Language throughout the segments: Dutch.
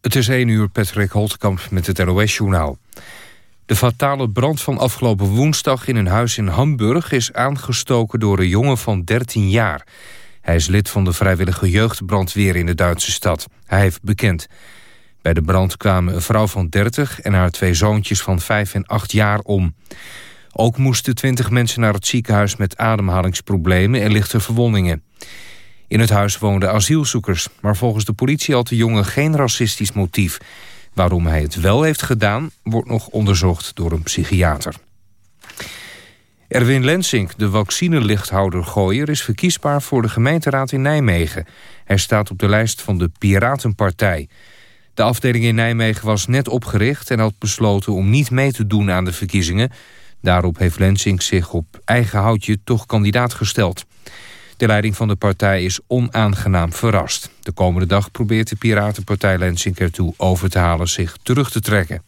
Het is 1 uur, Patrick Holtkamp met het NOS-journaal. De fatale brand van afgelopen woensdag in een huis in Hamburg... is aangestoken door een jongen van 13 jaar. Hij is lid van de vrijwillige jeugdbrandweer in de Duitse stad. Hij heeft bekend. Bij de brand kwamen een vrouw van 30 en haar twee zoontjes van 5 en 8 jaar om. Ook moesten 20 mensen naar het ziekenhuis met ademhalingsproblemen en lichte verwondingen. In het huis woonden asielzoekers, maar volgens de politie had de jongen geen racistisch motief. Waarom hij het wel heeft gedaan, wordt nog onderzocht door een psychiater. Erwin Lensink, de vaccinelichthouder Gooier... is verkiesbaar voor de gemeenteraad in Nijmegen. Hij staat op de lijst van de Piratenpartij. De afdeling in Nijmegen was net opgericht... en had besloten om niet mee te doen aan de verkiezingen. Daarop heeft Lensink zich op eigen houtje toch kandidaat gesteld. De leiding van de partij is onaangenaam verrast. De komende dag probeert de Piratenpartij Lensink ertoe over te halen zich terug te trekken.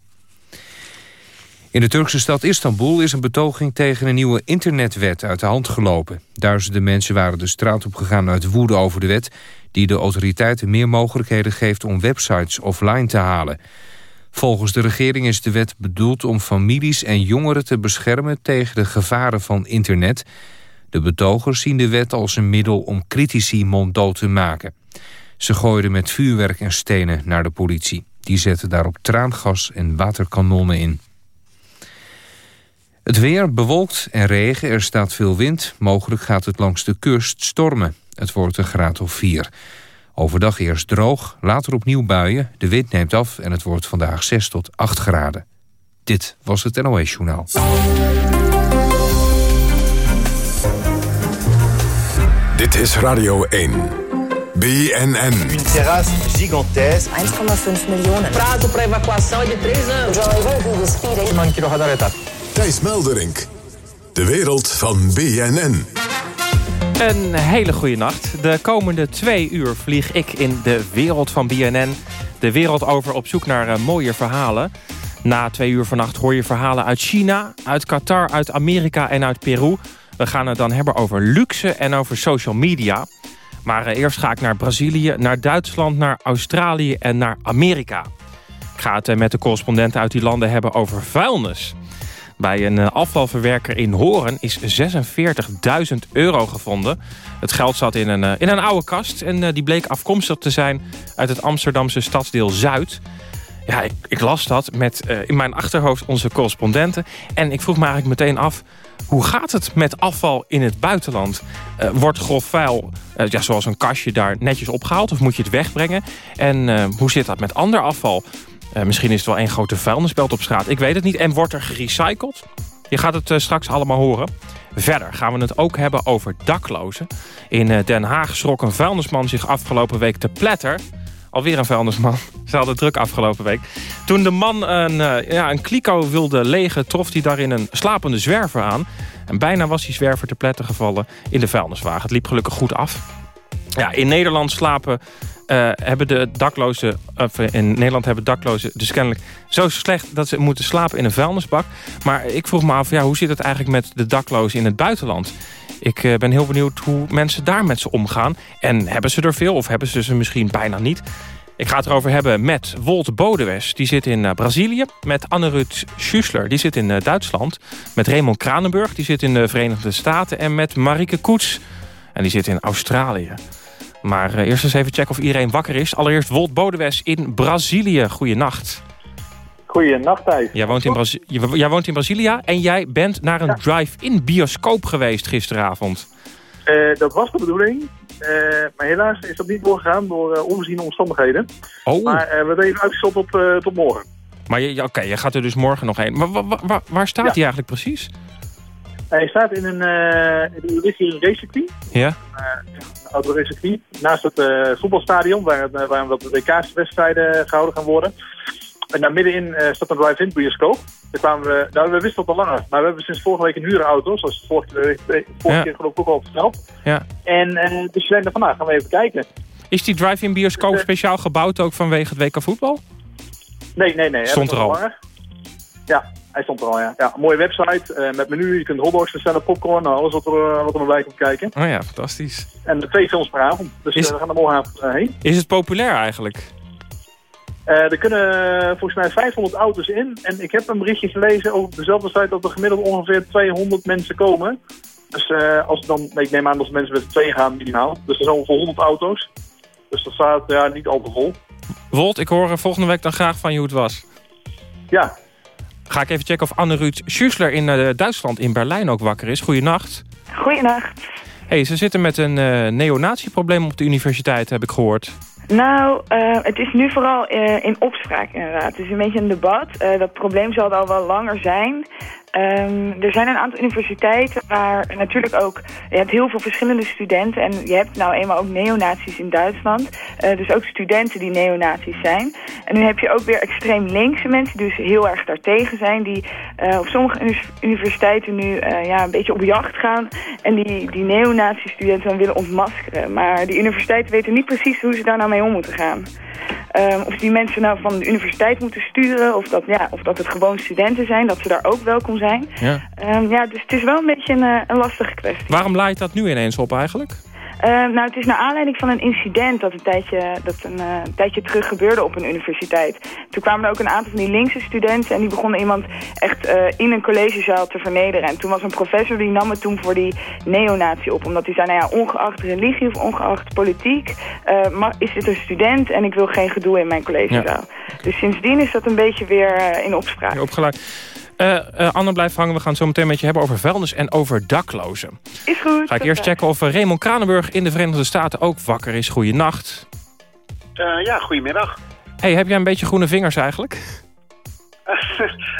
In de Turkse stad Istanbul is een betoging tegen een nieuwe internetwet uit de hand gelopen. Duizenden mensen waren de straat op gegaan uit woede over de wet... die de autoriteiten meer mogelijkheden geeft om websites offline te halen. Volgens de regering is de wet bedoeld om families en jongeren te beschermen... tegen de gevaren van internet... De betogers zien de wet als een middel om critici monddood te maken. Ze gooiden met vuurwerk en stenen naar de politie. Die zetten daarop traangas en waterkanonnen in. Het weer bewolkt en regen, er staat veel wind. Mogelijk gaat het langs de kust stormen. Het wordt een graad of 4. Overdag eerst droog, later opnieuw buien. De wind neemt af en het wordt vandaag 6 tot 8 graden. Dit was het NOS Journaal. Is Radio 1. BNN. Een terras gigantesque. 1,5 miljoen. Prazo para evacuação de 3 anos. Thijs Melderink. De wereld van BNN. Een hele goede nacht. De komende twee uur vlieg ik in de wereld van BNN. De wereld over op zoek naar uh, mooie verhalen. Na twee uur vannacht hoor je verhalen uit China, uit Qatar, uit Amerika en uit Peru... We gaan het dan hebben over luxe en over social media. Maar eh, eerst ga ik naar Brazilië, naar Duitsland, naar Australië en naar Amerika. Ik ga het eh, met de correspondenten uit die landen hebben over vuilnis. Bij een eh, afvalverwerker in Horen is 46.000 euro gevonden. Het geld zat in een, in een oude kast en die bleek afkomstig te zijn uit het Amsterdamse stadsdeel Zuid. Ja, ik, ik las dat met in mijn achterhoofd onze correspondenten. En ik vroeg me eigenlijk meteen af, hoe gaat het met afval in het buitenland? Uh, wordt grof vuil, uh, ja, zoals een kastje, daar netjes opgehaald? Of moet je het wegbrengen? En uh, hoe zit dat met ander afval? misschien is het wel één grote vuilnisbelt op straat. Ik weet het niet. En wordt er gerecycled? Je gaat het straks allemaal horen. Verder gaan we het ook hebben over daklozen. In Den Haag schrok een vuilnisman zich afgelopen week te pletter... Alweer een vuilnisman. Ze hadden druk afgelopen week. Toen de man een, uh, ja, een kliko wilde legen... trof hij daarin een slapende zwerver aan. En bijna was die zwerver te pletten gevallen in de vuilniswagen. Het liep gelukkig goed af. Ja, in Nederland slapen uh, hebben de daklozen, in Nederland hebben daklozen dus kennelijk zo slecht dat ze moeten slapen in een vuilnisbak. Maar ik vroeg me af, ja, hoe zit het eigenlijk met de daklozen in het buitenland? Ik uh, ben heel benieuwd hoe mensen daar met ze omgaan. En hebben ze er veel of hebben ze ze misschien bijna niet? Ik ga het erover hebben met Wolt Bodewes, die zit in uh, Brazilië. Met Anne-Rut Schussler, die zit in Duitsland. Met Raymond Kranenburg, die zit in de Verenigde Staten. En met Marike Koets, en die zit in Australië. Maar uh, eerst eens even checken of iedereen wakker is. Allereerst Wolt Bodewes in Brazilië. Goeienacht. Goeienacht, Thijs. Jij woont, in jij woont in Brazilië en jij bent naar een ja. drive-in bioscoop geweest gisteravond. Uh, dat was de bedoeling. Uh, maar helaas is dat niet doorgegaan door uh, onvoorziene omstandigheden. Oh. Maar we hebben even uitgesteld tot, tot morgen. Maar je, oké, je gaat er dus morgen nog heen. Maar waar, waar staat ja. hij eigenlijk precies? Hij staat in een, uh, een racecircuit. Ja. Een oude racecircuit. Naast het uh, voetbalstadion, waar, waar wat WK-wedstrijden gehouden gaan worden. En daar middenin uh, staat een drive-in bioscoop. Daar kwamen we, nou, we wisten het al langer, maar we hebben sinds vorige week een hurenauto, zoals vorige, vorige ja. keer geloof ik ook al verteld. Ja. En uh, dus we zijn vandaag, gaan we even kijken. Is die drive-in bioscoop speciaal gebouwd ook vanwege het WK voetbal? Nee, nee, nee. Stond er al? Langer. Ja, hij stond er al, ja. ja een mooie website uh, met menu. Je kunt hotdogs bestellen, popcorn, nou, alles wat er, wat er bij komt kijken. Oh ja, fantastisch. En twee films per avond. Dus is, we gaan er morgenavond uh, heen. Is het populair eigenlijk? er kunnen volgens mij 500 auto's in. En ik heb een berichtje gelezen over dezelfde site dat er gemiddeld ongeveer 200 mensen komen. Dus als dan, ik neem aan dat mensen met twee gaan minimaal. Dus er zijn ongeveer 100 auto's. Dus dat staat ja, niet al te vol. Wolt, ik hoor volgende week dan graag van je hoe het was. Ja. Ga ik even checken of Anne-Ruud Schüssler in uh, Duitsland, in Berlijn ook wakker is. Goedenacht. Goedenacht. Hey, ze zitten met een uh, neonatieprobleem op de universiteit, heb ik gehoord. Nou, uh, het is nu vooral in opspraak inderdaad. Het is een beetje een debat. Dat probleem zal al wel langer zijn. Um, er zijn een aantal universiteiten waar natuurlijk ook... Je hebt heel veel verschillende studenten en je hebt nou eenmaal ook neonazies in Duitsland. Uh, dus ook studenten die neonazies zijn. En nu heb je ook weer extreem linkse mensen die dus heel erg daartegen zijn. Die uh, op sommige universiteiten nu uh, ja, een beetje op jacht gaan. En die, die neonazi-studenten dan willen ontmaskeren. Maar die universiteiten weten niet precies hoe ze daar nou mee om moeten gaan. Um, of die mensen nou van de universiteit moeten sturen, of dat, ja, of dat het gewoon studenten zijn, dat ze daar ook welkom zijn. Ja, um, ja dus het is wel een beetje een, een lastige kwestie. Waarom laait dat nu ineens op eigenlijk? Uh, nou, het is naar aanleiding van een incident dat een tijdje, dat een, uh, een, tijdje terug gebeurde op een universiteit. Toen kwamen er ook een aantal van die linkse studenten en die begonnen iemand echt uh, in een collegezaal te vernederen. En toen was een professor die nam het toen voor die neonatie op. Omdat hij zei, nou ja, ongeacht religie of ongeacht politiek maar is dit een student en ik wil geen gedoe in mijn collegezaal. Ja. Dus sindsdien is dat een beetje weer in opspraak. Opgeleid. Uh, uh, Anne, blijf hangen. We gaan het zo meteen met je hebben over vuilnis en over daklozen. Is goed. Ga ik eerst checken of uh, Raymond Kranenburg in de Verenigde Staten ook wakker is. Goeienacht. ja, goedemiddag. Hey, heb jij een beetje groene vingers eigenlijk?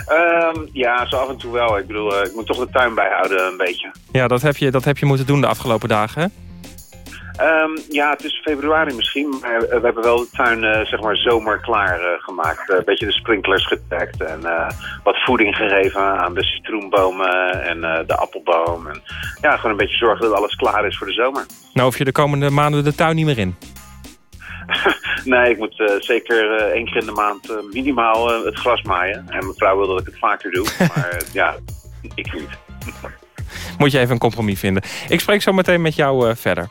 um, ja, zo af en toe wel. Ik bedoel, ik moet toch de tuin bijhouden een beetje. Ja, dat heb je, dat heb je moeten doen de afgelopen dagen, hè? Um, ja, het is februari misschien, maar we hebben wel de tuin uh, zeg maar zomer klaar uh, gemaakt. Uh, een beetje de sprinklers getagd en wat voeding gegeven aan de citroenbomen en de appelboom. En ja, gewoon een beetje zorgen dat alles klaar is voor de zomer. Nou, of je de komende maanden de tuin niet meer in? nee, ik moet zeker één keer in de maand minimaal het gras maaien. En mijn vrouw wil dat ik het vaker doe, maar ja, ik niet. Moet je even een compromis vinden. Ik spreek zo meteen met jou verder.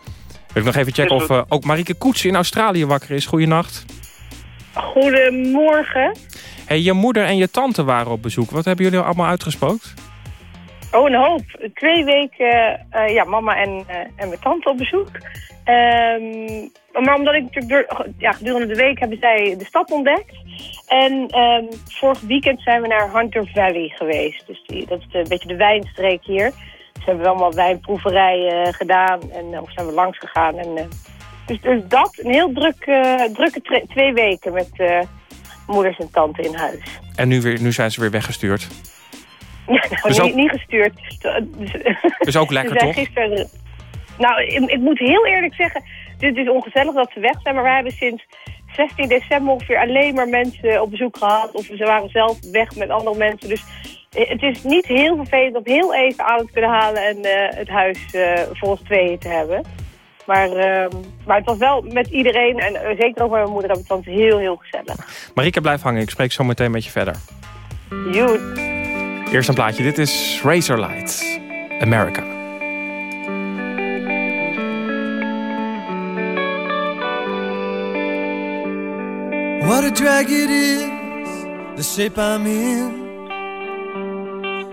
Wil ik nog even checken of uh, ook Marieke Koets in Australië wakker is. Goedenacht. Goedemorgen. Hey, je moeder en je tante waren op bezoek. Wat hebben jullie allemaal uitgespookt? Oh, een hoop. Twee weken, uh, ja, mama en, uh, en mijn tante op bezoek. Um, maar omdat ik natuurlijk door, ja, gedurende de week hebben zij de stad ontdekt. En um, vorig weekend zijn we naar Hunter Valley geweest. Dus die, dat is een beetje de wijnstreek hier. Ze hebben allemaal wijnproeverijen gedaan en of zijn we langs gegaan. En, uh, dus, dus dat, een heel druk, drukke twee weken met moeders en tante in huis. En nu, weer, nu zijn ze weer weggestuurd? Ja, nou, dus niet, ook... niet, gestuurd. Dus ook lekker, toch? Gisteren... Nou, ik, ik, moet heel eerlijk zeggen, het is ongezellig dat ze weg zijn, maar wij hebben sinds 16 december ongeveer alleen maar mensen op bezoek gehad. Of ze waren zelf weg met andere mensen. Dus het is niet heel vervelend om heel even aan te kunnen halen en uh, het huis uh, voor ons tweeën te hebben. Maar, uh, maar het was wel met iedereen, en uh, zeker ook met mijn moeder, het was heel, heel gezellig. Marike, blijf hangen. Ik spreek zo meteen met je verder. Joe. Eerst een plaatje. Dit is Razorlight, America. What a drag it is, the shape I'm in.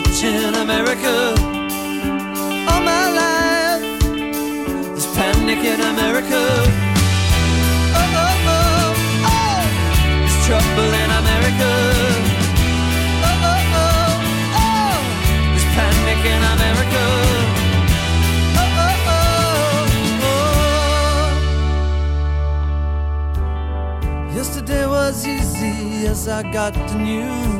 My life, watching America. All panic in America. Oh, oh, oh, oh. There's trouble in America. Oh, oh, oh, oh. There's panic in America. Oh, oh, oh, oh. Yesterday was easy as I got the news.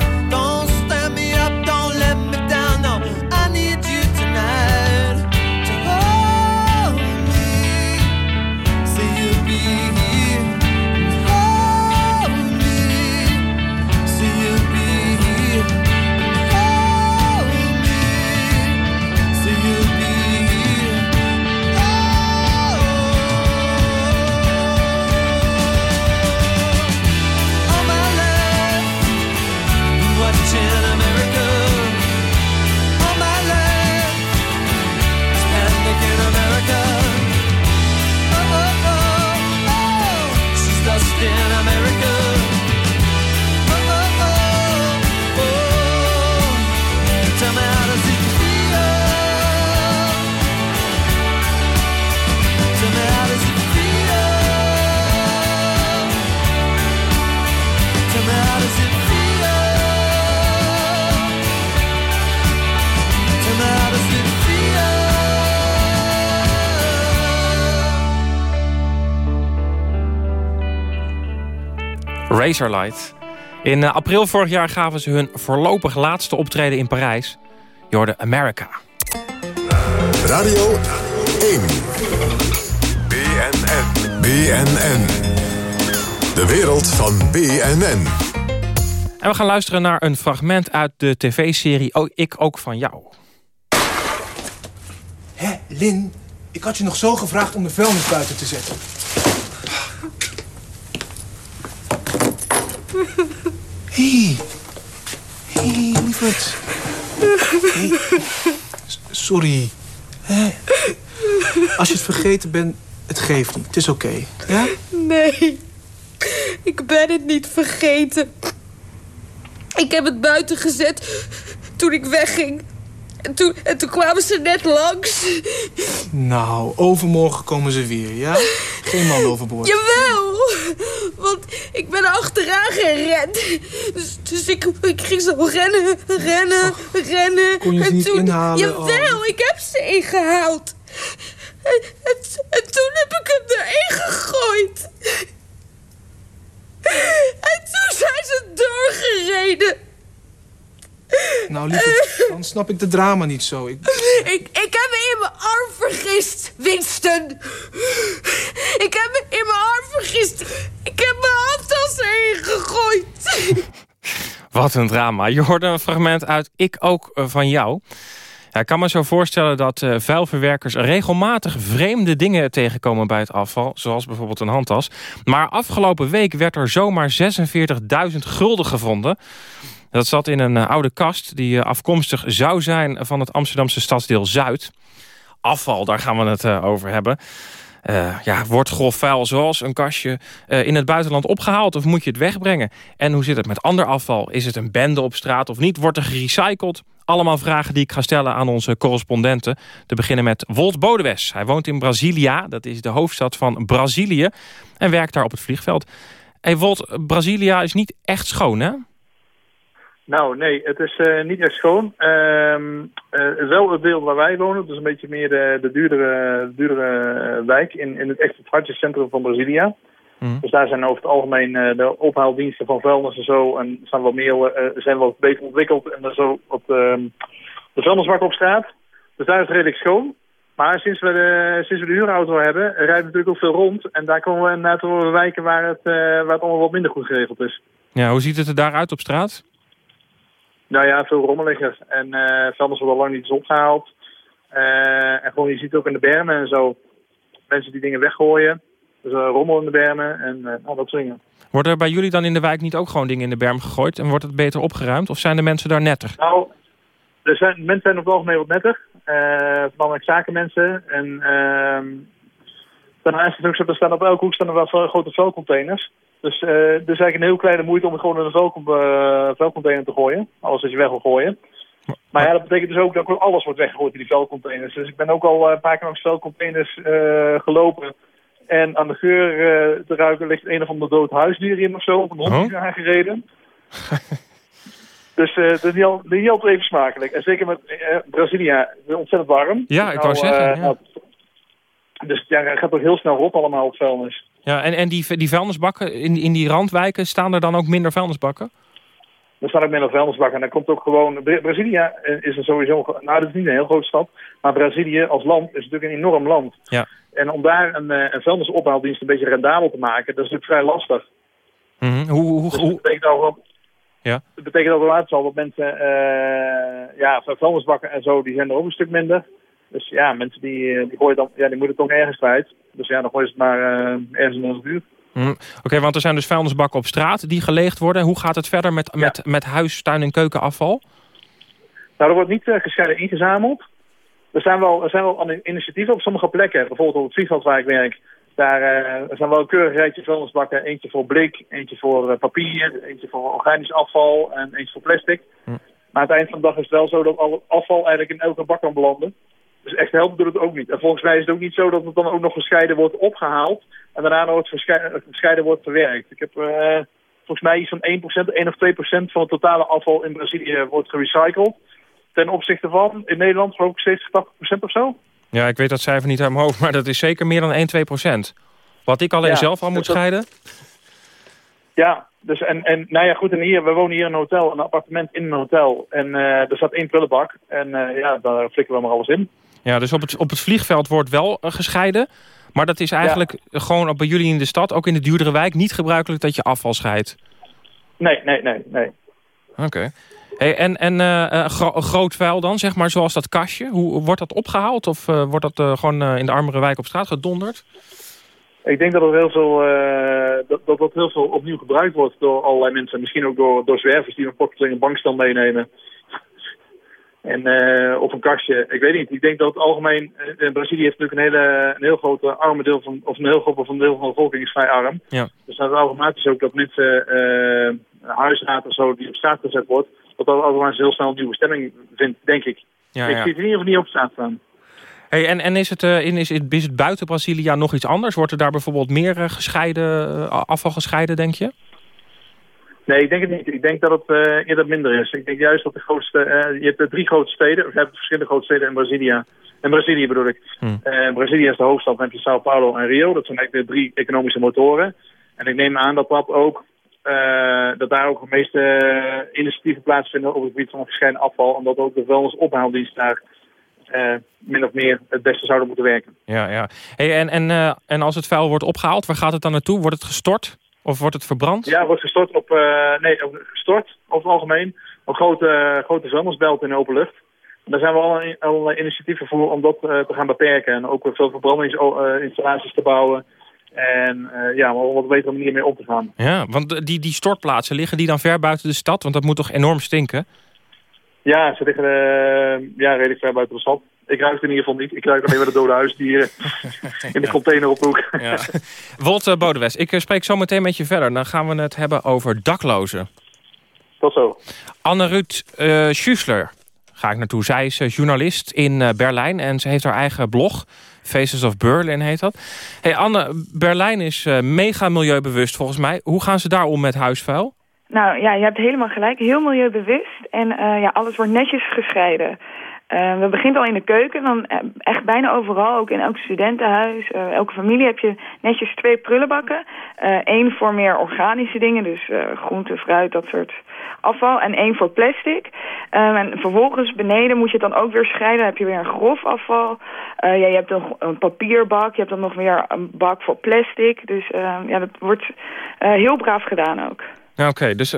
Razorlight. In eh, april vorig jaar gaven ze hun voorlopig laatste optreden in Parijs. Je hoorde America. Radio 1. BNN. BNN. De wereld van BNN. En we gaan luisteren naar een fragment uit de tv-serie oh, Ik ook van jou. Hé, Lin, ik had je nog zo gevraagd om de vuilnis buiten te zetten. Hé, hey. hey, lieverd. Hey. S- Sorry. Hè? Als je het vergeten bent, het geeft niet. Het is oké. Ja? Nee, ik ben het niet vergeten. Ik heb het buiten gezet toen ik wegging. En toen, en toen kwamen ze net langs. Nou, overmorgen komen ze weer, ja? Geen man overboord. Jawel, want ik ben achteraan gerend. Dus, dus ik, ik ging zo rennen, rennen, rennen. kon je ze niet toen, inhalen? Jawel, Oh. ik heb ze ingehaald. En, en, en toen heb ik hem erin gegooid. En toen zijn ze doorgereden. Nou, lieverd, dan snap ik de drama niet zo. Ik... Ik, ik heb me in mijn arm vergist, Winston. Ik heb me in mijn arm vergist. Ik heb mijn handtas erin gegooid. Wat een drama. Je hoorde een fragment uit Ik ook eh, van jou. Ja, ik kan me zo voorstellen dat eh, vuilverwerkers regelmatig vreemde dingen tegenkomen bij het afval. Zoals bijvoorbeeld een handtas. Maar afgelopen week werd er zomaar 46.000 gulden gevonden. Dat zat in een eh, oude kast die eh, afkomstig zou zijn van het Amsterdamse stadsdeel Zuid. Afval, daar gaan we het eh, over hebben. Ja, wordt grof vuil zoals een kastje in het buitenland opgehaald... of moet je het wegbrengen? En hoe zit het met ander afval? Is het een bende op straat of niet? Wordt er gerecycled? Allemaal vragen die ik ga stellen aan onze correspondenten. Te beginnen met Wolt Bodewes. Hij woont in Brasilia, dat is de hoofdstad van Brazilië... en werkt daar op het vliegveld. Hey Wolt, Brasilia is niet echt schoon, hè? Nou, nee, het is eh, niet echt schoon. Ehm, eh, wel het deel waar wij wonen, dus een beetje meer de, de duurdere, duurdere eh, wijk in, in het echt het hartjecentrum van Brasilia. Dus daar zijn over het algemeen de ophaaldiensten van vuilnis en zo en zijn wat meer zijn wat beter ontwikkeld en dan zo ehm, de vuilnisbakken op straat. Dus daar is het redelijk schoon. Maar sinds we de, sinds we de huurauto hebben, rijden we natuurlijk ook veel rond. En daar komen we de wijken waar het, waar het allemaal wat minder goed geregeld is. Ja, hoe ziet het er daaruit op straat? Nou ja, veel rommeliger. En eh vuilnis wordt al lang niet eens opgehaald. Eh, en gewoon, je ziet ook in de bermen en zo. Mensen die dingen weggooien. Dus uh, rommel in de bermen en eh nou, dat soort dingen. Worden er bij jullie dan in de wijk niet ook gewoon dingen in de berm gegooid... en wordt het beter opgeruimd? Of zijn de mensen daar netter? Nou, er zijn, mensen zijn op het algemeen wat netter. Voornamelijk zakenmensen. En ehm daarnaast is het ook zo, er staan op elke hoek staan er wel grote vuilcontainers. Dus uh, er is eigenlijk een heel kleine moeite om het gewoon in een vuilcom uh, vuilcontainer te gooien. Alles wat je weg wil gooien. Maar ja, dat betekent dus ook dat alles wordt weggegooid in die vuilcontainers. Dus ik ben ook al een paar keer langs vuilcontainers uh, gelopen. En aan de geur te ruiken ligt een of ander dood huisdier in of zo. Of een hond oh. aangereden. dus dat is niet, al, niet altijd even smakelijk. En zeker met Brazilië, ontzettend warm. Ja, ik wou nou, zeggen. Ja. Nou, dus ja, het gaat ook heel snel rot allemaal op vuilnis. Ja, en, en die, die vuilnisbakken in, in die randwijken, staan er dan ook minder vuilnisbakken? Er staan ook minder vuilnisbakken. En dan komt ook gewoon... Brazilië is er sowieso... Nou, dat is niet een heel grote stad. Maar Brazilië als land is natuurlijk een enorm land. Ja. En om daar een, eh, een vuilnisophaaldienst een beetje rendabel te maken... dat is natuurlijk vrij lastig. Mm -hmm. Hoe... hoe, dus dat betekent al ja. Dat betekent al dat mensen... Uh, ja, vuilnisbakken en zo, die zijn er ook een stuk minder. Dus ja, mensen die, die gooien dan... Ja, die moeten toch ergens kwijt. Dus ja, dan gooi je het maar uh, ergens in onze buurt. Mm. Oké, want er zijn dus vuilnisbakken op straat die geleegd worden. Hoe gaat het verder met, met, met huis, tuin en keukenafval? Nou, er wordt niet uh, gescheiden ingezameld. Er zijn, wel, er zijn wel initiatieven op sommige plekken. Bijvoorbeeld op het vliegveld waar ik werk. Daar uh, zijn wel keurig rijtje vuilnisbakken. Eentje voor blik, eentje voor papier, eentje voor organisch afval en eentje voor plastic. Mm. Maar aan het eind van de dag is het wel zo dat al afval eigenlijk in elke bak kan belanden. Dus echt helpen doet het ook niet. En volgens mij is het ook niet zo dat het dan ook nog gescheiden wordt opgehaald. En daarna nog het gescheiden wordt verwerkt. Ik heb uh, volgens mij iets van 1%, 1 of 2% van het totale afval in Brazilië wordt gerecycled. Ten opzichte van, in Nederland ook 70, 80% of zo. Ja, ik weet dat cijfer niet uit mijn hoofd, maar dat is zeker meer dan 1, 2%. Wat ik alleen ja, zelf al moet dus dat... scheiden. Ja, dus en, en nou ja, goed, en hier, we wonen hier in een hotel, een appartement in een hotel. En uh, er staat één prullenbak en uh, ja, daar flikken we maar alles in. Ja, dus op het, op het vliegveld wordt wel uh, gescheiden. Maar dat is eigenlijk ja. gewoon bij jullie in de stad, ook in de duurdere wijk, niet gebruikelijk dat je afval scheidt. Nee, nee, nee, nee. Oké. Okay. Hey, en en uh, gro groot vuil dan, zeg maar, zoals dat kastje. Hoe wordt dat opgehaald of uh, wordt dat gewoon in de armere wijk op straat gedonderd? Ik denk dat, er heel veel, dat, dat dat heel veel opnieuw gebruikt wordt door allerlei mensen. Misschien ook door, door zwervers die een plotseling een bankstel meenemen. En, uh, of een kastje. Ik weet niet. Ik denk dat het algemeen... Uh, Brazilië heeft natuurlijk een, hele, een heel grote arme deel van... Of een heel groot van deel van de bevolking is vrij arm. Ja. Dus dat is automatisch ook dat mensen uh, huisraad of zo die op straat gezet wordt... dat dat automatisch heel snel een nieuwe stemming vindt, denk ik. Ja, ik ja. zie het in ieder geval niet op straat staan. Hey, en en is, het, in, is, het, is het buiten Brazilië nog iets anders? Wordt er daar bijvoorbeeld meer gescheiden, afval gescheiden, denk je? Nee, ik denk het niet. Ik denk dat het uh, eerder minder is. Ik denk juist dat de grootste... Uh, je hebt de drie grote steden, of je hebt verschillende grote steden in Brazilië. In Brazilië bedoel ik. Hmm. Uh, Brazilië is de hoofdstad, dan heb je Sao Paulo en Rio. Dat zijn eigenlijk de drie economische motoren. En ik neem aan dat dat ook... dat daar ook de meeste initiatieven plaatsvinden op het gebied van gescheiden afval. En dat ook de vuilnisophaaldienst daar min of meer het beste zouden moeten werken. Ja, ja. Hey, en, en, en als het vuil wordt opgehaald, waar gaat het dan naartoe? Wordt het gestort? Of wordt het verbrand? Ja, het wordt gestort op, uh, nee, gestort over het algemeen op grote, grote vuilnisbelten in open lucht. En daar zijn we al allerlei initiatieven voor om dat te gaan beperken. En ook veel verbrandingsinstallaties te bouwen. En ja, om op een betere manier mee om te gaan. Ja, want die, die stortplaatsen, liggen die dan ver buiten de stad? Want dat moet toch enorm stinken? Ja, ze liggen ja, redelijk ver buiten de stad. Ik ruik het in ieder geval niet. Ik ruik alleen maar de dode huisdieren in de container op de hoek. ja. Wolt uh, Bodewes, ik uh, spreek zo meteen met je verder. Dan gaan we het hebben over daklozen. Tot zo. Anne-Ruud uh, Schussler ga ik naartoe. Zij is journalist in Berlijn en ze heeft haar eigen blog. Faces of Berlin heet dat. Hey Anne, Berlijn is mega milieubewust volgens mij. Hoe gaan ze daar om met huisvuil? Nou ja, je hebt helemaal gelijk. Heel milieubewust. En uh, ja, alles wordt netjes gescheiden. Uh, we beginnen al in de keuken. Dan uh, echt bijna overal, ook in elk studentenhuis, elke familie heb je netjes twee prullenbakken. Eén voor meer organische dingen, dus groente, fruit, dat soort afval. En één voor plastic. en vervolgens beneden moet je het dan ook weer scheiden. Dan heb je weer een grof afval. ja, je hebt een, een, papierbak. Je hebt dan nog weer een bak voor plastic. Dus ja, dat wordt heel braaf gedaan ook. Oké, dus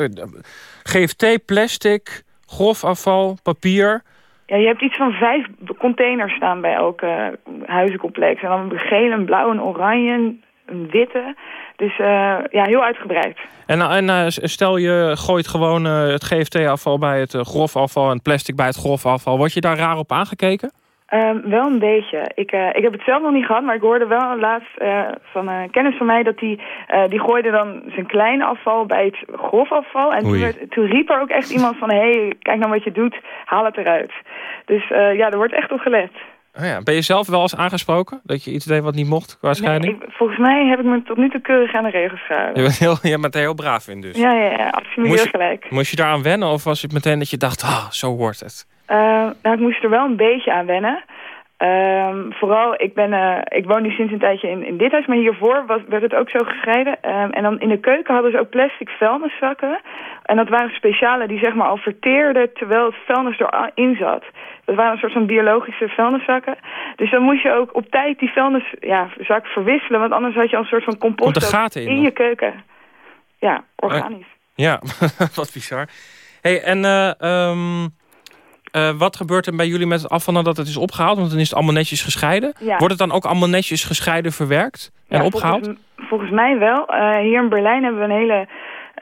GFT, plastic, grof afval, papier. Ja, je hebt iets van vijf containers staan bij elk uh, huizencomplex. En dan een gele, een blauw, een oranje, een witte. Dus uh, ja, heel uitgebreid. En, en stel je gooit gewoon het GFT-afval bij het grof afval... en plastic bij het grof afval. Word je daar raar op aangekeken? Ehm, wel een beetje. Ik, eh, ik heb het zelf nog niet gehad, maar ik hoorde wel laatst uh, van een kennis van mij dat die, uh, die gooide dan zijn kleine afval bij het grofafval. En toen, werd, toen, riep er ook echt iemand van, hé, hey, kijk nou wat je doet, haal het eruit. Dus ja, er wordt echt op gelet. Oh ja. Ben je zelf wel eens aangesproken dat je iets deed wat niet mocht qua scheiding? Nee, volgens mij heb ik me tot nu toe keurig aan de regels gehouden. Je bent, heel, je bent er heel braaf in dus. Ja, ja, ja absoluut moest je, gelijk. Moest je daaraan wennen of was het meteen dat je dacht, ah, zo wordt het? Uh, nou, ik moest er wel een beetje aan wennen. Um, vooral, ik, ben, uh, ik woon nu sinds een tijdje in, in dit huis, maar hiervoor was, werd het ook zo gescheiden. Um, en dan in de keuken hadden ze ook plastic vuilniszakken. En dat waren speciale die zeg maar al verteerden terwijl het vuilnis erin zat. Dat waren een soort van biologische vuilniszakken. Dus dan moest je ook op tijd die vuilniszak ja, verwisselen, want anders had je al een soort van compost in, in je keuken. Ja, organisch. Uh, ja, wat bizar. hey, en uh, um, uh, wat gebeurt er bij jullie met het afval nadat het is opgehaald? Want dan is het allemaal netjes gescheiden. Wordt het dan ook allemaal netjes gescheiden verwerkt en ja, opgehaald? Volgens, volgens, mij wel. Uh, hier in Berlijn hebben we een hele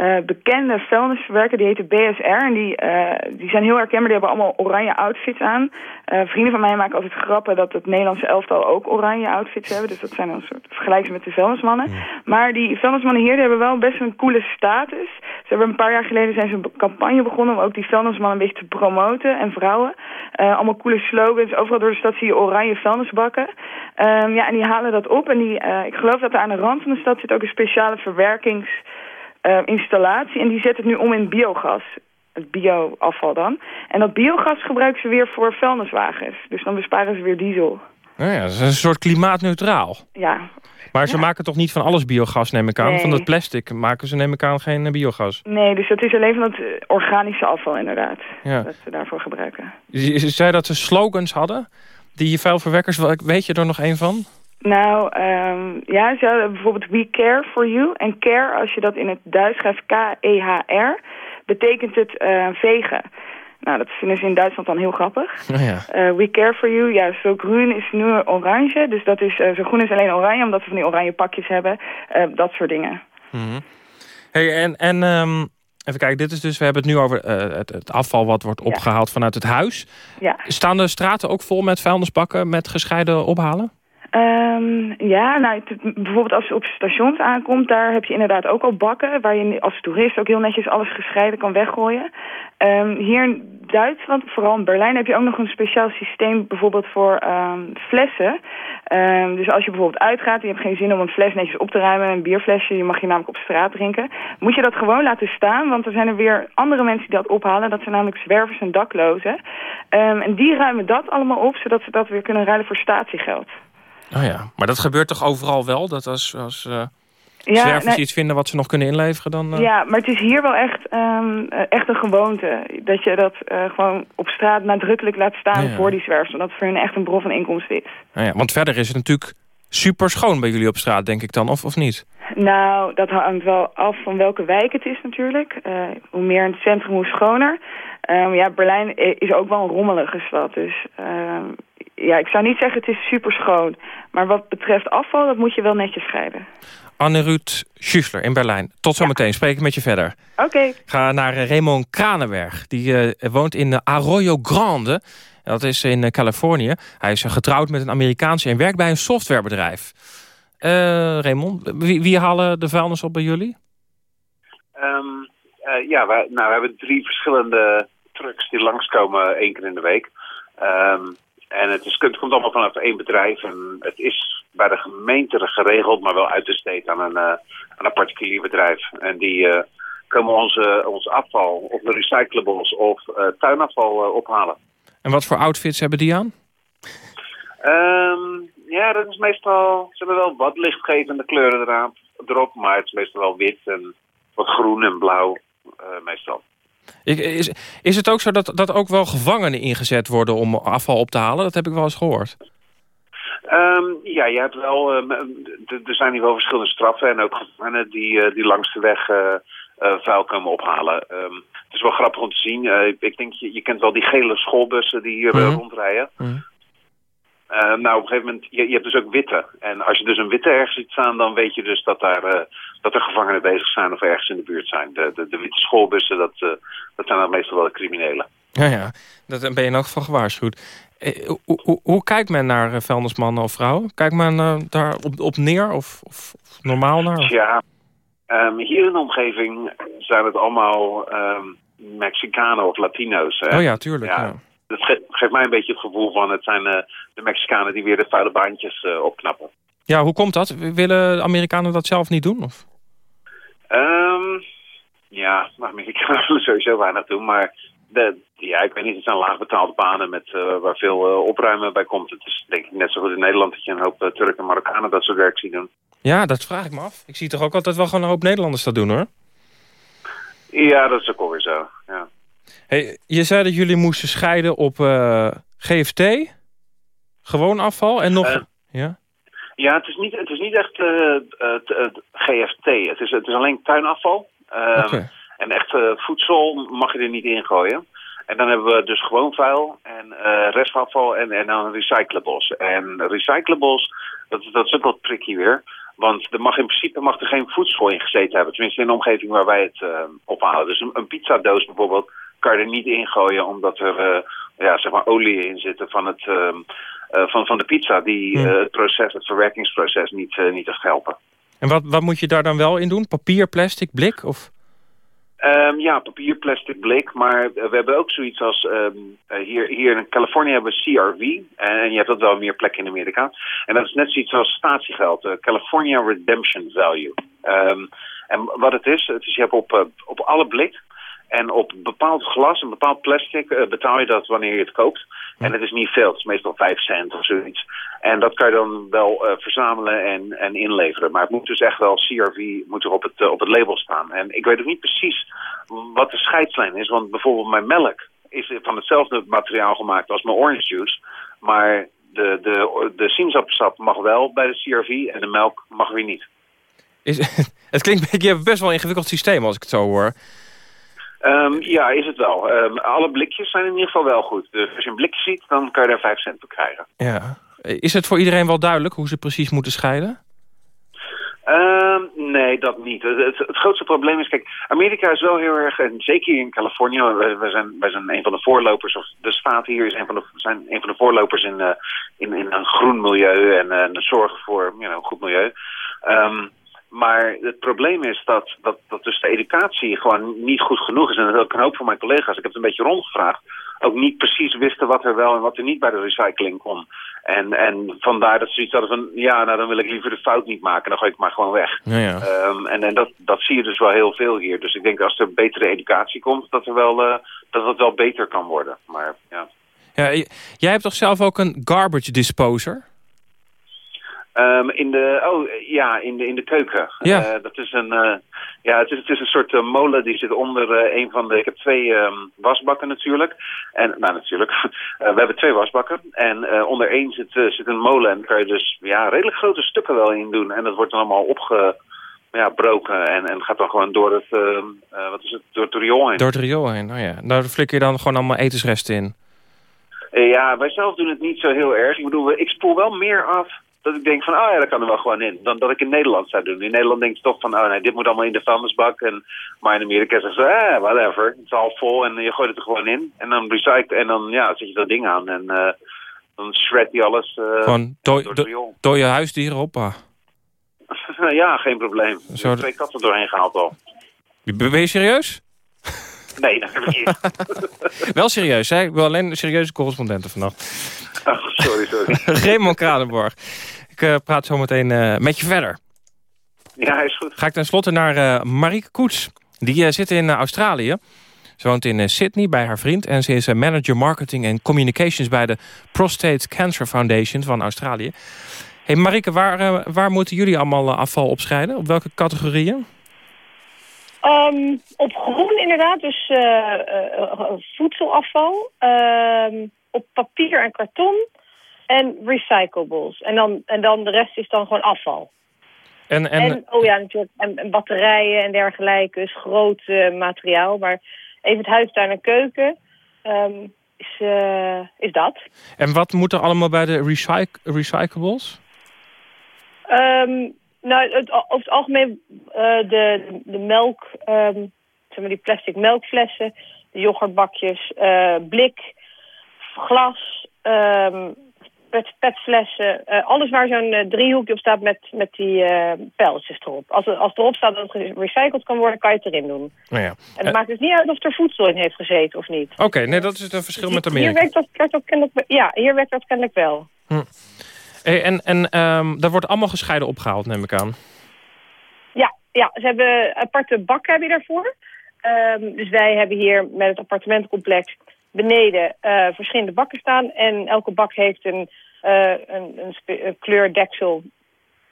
uh, bekende vuilnisverwerker, die heet BSR. En die, uh, die zijn heel herkenbaar, die hebben allemaal oranje outfits aan. Uh, vrienden van mij maken altijd grappen dat het Nederlandse elftal ook oranje outfits hebben. Dus dat zijn dan een soort vergelijken met de vuilnismannen. Maar die vuilnismannen hier die hebben wel best een coole status. Ze hebben een paar jaar geleden zijn ze een campagne begonnen om ook die vuilnismannen een beetje te promoten. En vrouwen. allemaal coole slogans. Overal door de stad zie je oranje vuilnisbakken. Um, ja, en die halen dat op. En die, ik geloof dat er aan de rand van de stad zit ook een speciale verwerkings uh, installatie. En die zet het nu om in biogas. Het bioafval dan. En dat biogas gebruiken ze weer voor vuilniswagens. Dus dan besparen ze weer diesel. Nou ja, dat is een soort klimaatneutraal. Ja. Maar ze maken toch niet van alles biogas, neem ik aan? Van dat plastic maken ze, neem ik aan, geen eh, biogas? Nee, dus dat is alleen van het eh, organische afval inderdaad. Ja. Dat ze daarvoor gebruiken. Je zei dat ze slogans hadden? Die vuilverwekkers, weet je er nog een van? Nou, um, ja, bijvoorbeeld We Care For You. En care, als je dat in het Duits schrijft, K-E-H-R, betekent het uh, vegen. Nou, dat vinden ze in Duitsland dan heel grappig. Oh ja. Uh, we Care For You, ja, zo groen is nu oranje. Dus dat is, uh, zo groen is alleen oranje, omdat ze van die oranje pakjes hebben. dat soort dingen. Mm -hmm. hey, en, en um, even kijken, dit is dus, we hebben het nu over het, het, afval wat wordt opgehaald ja. vanuit het huis. Ja. Staan de straten ook vol met vuilnisbakken met gescheiden ophalen? Um, ja, nou, bijvoorbeeld als je op stations aankomt, daar heb je inderdaad ook al bakken... waar je als toerist ook heel netjes alles gescheiden kan weggooien. Um, hier in Duitsland, vooral in Berlijn, heb je ook nog een speciaal systeem... bijvoorbeeld voor um, flessen. dus als je bijvoorbeeld uitgaat en je hebt geen zin om een fles netjes op te ruimen... een bierflesje, je mag je namelijk op straat drinken... moet je dat gewoon laten staan, want er zijn er weer andere mensen die dat ophalen. Dat zijn namelijk zwervers en daklozen. en die ruimen dat allemaal op, zodat ze dat weer kunnen ruilen voor statiegeld. Oh ja, maar dat gebeurt toch overal wel? Dat als, als uh, ja, zwervers iets vinden wat ze nog kunnen inleveren dan... Uh... Ja, maar het is hier wel echt, um, echt een gewoonte. Dat je dat uh, gewoon op straat nadrukkelijk laat staan ja. voor die zwervers. Omdat het voor hen echt een bron van inkomsten is. Oh ja, want verder is het natuurlijk super schoon bij jullie op straat, denk ik dan, of, of niet? Nou, dat hangt wel af van welke wijk het is natuurlijk. hoe meer in het centrum, hoe schoner. Um, ja, Berlijn is ook wel een rommelige stad. Dus ehm, ja, ik zou niet zeggen het is super schoon. Maar wat betreft afval, dat moet je wel netjes scheiden. Anne-Ruud Schüssler in Berlijn. Tot zometeen, ja. spreek ik met je verder. Oké. Ga naar uh, Raymond Kranenberg. Die uh, woont in Arroyo Grande. Dat is in Californië. Hij is getrouwd met een Amerikaanse en werkt bij een softwarebedrijf. Raymond, wie, wie, halen de vuilnis op bij jullie? Um, ja, wij, nou, we hebben drie verschillende trucks die langskomen één keer in de week. Um, en het, is, het komt allemaal vanaf één bedrijf. En het is bij de gemeente geregeld, maar wel uit de steed aan een, uh, aan een particulier bedrijf. En die uh, komen onze, ons afval, of de recyclables of uh, tuinafval ophalen. En wat voor outfits hebben die aan? Um, ja, dat is meestal... Ze hebben wel wat lichtgevende kleuren eraan, erop, maar het is meestal wel wit en wat groen en blauw meestal. Is, is het ook zo dat, dat ook wel gevangenen ingezet worden om afval op te halen? Dat heb ik wel eens gehoord. Um, ja, je hebt wel, uh, er zijn hier wel verschillende straffen en ook gevangenen die, uh, die langs de weg uh, vuil komen ophalen. Um, het is wel grappig om te zien. ik denk, je, je kent wel die gele schoolbussen die hier mm rondrijden. Mm uh, nou, op een gegeven moment, je, je, hebt dus ook witte. En als je dus een witte ergens ziet staan, dan weet je dus dat, daar, uh, dat er gevangenen bezig zijn of ergens in de buurt zijn. De, de, de witte schoolbussen, dat, uh, dat zijn dan meestal wel de criminelen. Ja, ja. Dat, ben je in elk geval gewaarschuwd. Eh, hoe, hoe, hoe kijkt men naar vuilnismannen of vrouwen? Kijkt men daar op, op neer of, of, of normaal naar? Ja, um, hier in de omgeving zijn het allemaal um, Mexicanen of Latino's. Hè? Oh ja, tuurlijk. Ja. ja. Dat ge geeft mij een beetje het gevoel van het zijn de Mexicanen die weer de vuile baantjes opknappen. Ja, hoe komt dat? Willen Amerikanen dat zelf niet doen? Of? Um, ja, Amerikanen willen sowieso weinig doen, maar de, ja, ik weet niet, het zijn laagbetaalde banen met, uh, waar veel uh, opruimen bij komt. Het is denk ik net zo goed in Nederland dat je een hoop uh, Turken en Marokkanen dat soort werk ziet doen. Ja, dat vraag ik me af. Ik zie toch ook altijd wel gewoon een hoop Nederlanders dat doen hoor. Ja, dat is ook alweer zo, ja. Hey, je zei dat jullie moesten scheiden op GFT, gewoon afval en nog... ja? Ja, het is niet, het is niet echt GFT. Het is, het is alleen tuinafval. Okay. En echt voedsel mag je er niet in gooien. En dan hebben we dus gewoon vuil en restafval en, en dan recyclables. En recyclables, dat, dat is ook wat tricky weer. Want er mag in principe mag er geen voedsel in gezeten hebben. Tenminste in de omgeving waar wij het uh, ophalen. Dus een, een pizzadoos bijvoorbeeld kan je er niet in gooien... omdat er ja, zeg maar olie in zitten van, het, van, van de pizza... die het proces, het verwerkingsproces niet, niet echt helpen. En wat, wat moet je daar dan wel in doen? Papier, plastic, blik? Of... Um, ja, papier, plastic, blik. Maar we hebben ook zoiets als... Um, hier, hier in Californië hebben we CRV. En je hebt dat wel meer plekken in Amerika. En dat is net zoiets als statiegeld. Uh, California Redemption Value. Um, en wat het is, het is je hebt op, op alle blik en op bepaald glas en bepaald plastic uh, betaal je dat wanneer je het koopt. En het is niet veel, het is meestal 5 cent of zoiets. En dat kan je dan wel uh, verzamelen en, en inleveren. Maar het moet dus echt wel CRV moet er op het, uh, op het label staan. En ik weet ook niet precies wat de scheidslijn is. Want bijvoorbeeld mijn melk is van hetzelfde materiaal gemaakt als mijn orange juice. Maar de, de, de sinaasappelsap mag wel bij de CRV en de melk mag weer niet. Is, het klinkt, je hebt best wel een ingewikkeld systeem als ik het zo hoor. Um, ja, is het wel. Um, alle blikjes zijn in ieder geval wel goed. Dus als je een blikje ziet, dan kan je daar 5 cent voor krijgen. Ja. Is het voor iedereen wel duidelijk hoe ze precies moeten scheiden? Um, nee, dat niet. Het, het, grootste probleem is, kijk, Amerika is wel heel erg, en zeker hier in Californië, wij, zijn, wij zijn een van de voorlopers, of de staat hier is een van de, zijn een van de voorlopers in, uh, in, in een groen milieu en uh, de zorg voor you know, een goed milieu. Um, maar het probleem is dat, dat, dat dus de educatie gewoon niet goed genoeg is. En dat ook een hoop van mijn collega's, ik heb het een beetje rondgevraagd, ook niet precies wisten wat er wel en wat er niet bij de recycling kon. En, en vandaar dat ze zoiets hadden van, ja, nou dan wil ik liever de fout niet maken, dan gooi ik maar gewoon weg. Ja, ja. Um, en en dat, dat zie je dus wel heel veel hier. Dus ik denk dat als er betere educatie komt, dat, er wel, uh, dat het wel beter kan worden. Maar ja. ja jij hebt toch zelf ook een garbage disposer? Um, in de, oh ja, in de, in de keuken. Ja. Uh, dat is een, uh, ja, het is, het is een soort uh, molen die zit onder een van de, ik heb twee um, wasbakken natuurlijk. En, nou natuurlijk, we hebben twee wasbakken. En onder één zit, zit een molen en daar kan je dus, ja, redelijk grote stukken wel in doen. En dat wordt dan allemaal opge, ja, broken en, en gaat dan gewoon door het, wat is het, door het riool heen. Door het riool heen, nou ja. Daar flikker je dan gewoon allemaal etensresten in. ja, wij zelf doen het niet zo heel erg. Ik bedoel, ik spoel wel meer af dat ik denk van, oh ja, dat kan er wel gewoon in. Dan dat ik in Nederland zou doen. In Nederland denk je toch van, oh nee, dit moet allemaal in de vuilnisbak. En, maar in Amerika zeggen ze, eh, whatever. Het is al vol en je gooit het er gewoon in. En dan recycle en dan ja, zet je dat ding aan. En uh, dan shred je alles uh, Gewoon door, door je huisdieren op. Ah. ja, geen probleem. Zo heb twee katten doorheen gehaald al. Ben je serieus? Nee, dat heb ik niet. Wel serieus, hè? Ik wil alleen serieuze correspondenten vannacht. Oh, sorry, sorry. Raymond Kranenborg. Ik uh, praat zo meteen uh, met je verder. Ja, is goed. Ga ik tenslotte naar uh, Marieke Koets. Die zit in Australië. Ze woont in Sydney bij haar vriend. En ze is manager marketing en communications bij de Prostate Cancer Foundation van Australië. Hey Marieke, waar, waar moeten jullie allemaal afval opscheiden? Op welke categorieën? Um, op groen inderdaad, dus uh, uh, voedselafval. Uh, op papier en karton. En recyclables. En dan, en dan de rest is dan gewoon afval. En, en... en oh ja, natuurlijk. En, en, batterijen en dergelijke. Dus groot materiaal. Maar even het huistuin en keuken um, is, is dat. En wat moet er allemaal bij de recyc recyclables? Um, nou, het, over het algemeen uh, de, de melk, um, zeg maar die plastic melkflessen, de yoghurtbakjes, eh, blik, glas, ehm, pet, petflessen. eh, alles waar zo'n eh, driehoekje op staat met, met die eh pijltjes erop. Als, als erop staat dat het gerecycled kan worden, kan je het erin doen. Nou ja. En het Eh, maakt dus niet uit of er voedsel in heeft gezeten of niet. Oké, nee, dat is het een verschil met Hier Amerika. werkt dat, werkt dat kennelijk, wel- ja, hier werkt dat kennelijk wel. Hm. Hey, en en ehm daar wordt allemaal gescheiden opgehaald, neem ik aan. Ja, ja, ze hebben aparte bakken heb je daarvoor. Ehm, dus wij hebben hier met het appartementencomplex beneden eh, verschillende bakken staan. En elke bak heeft een, eh, een, een, een kleurdeksel.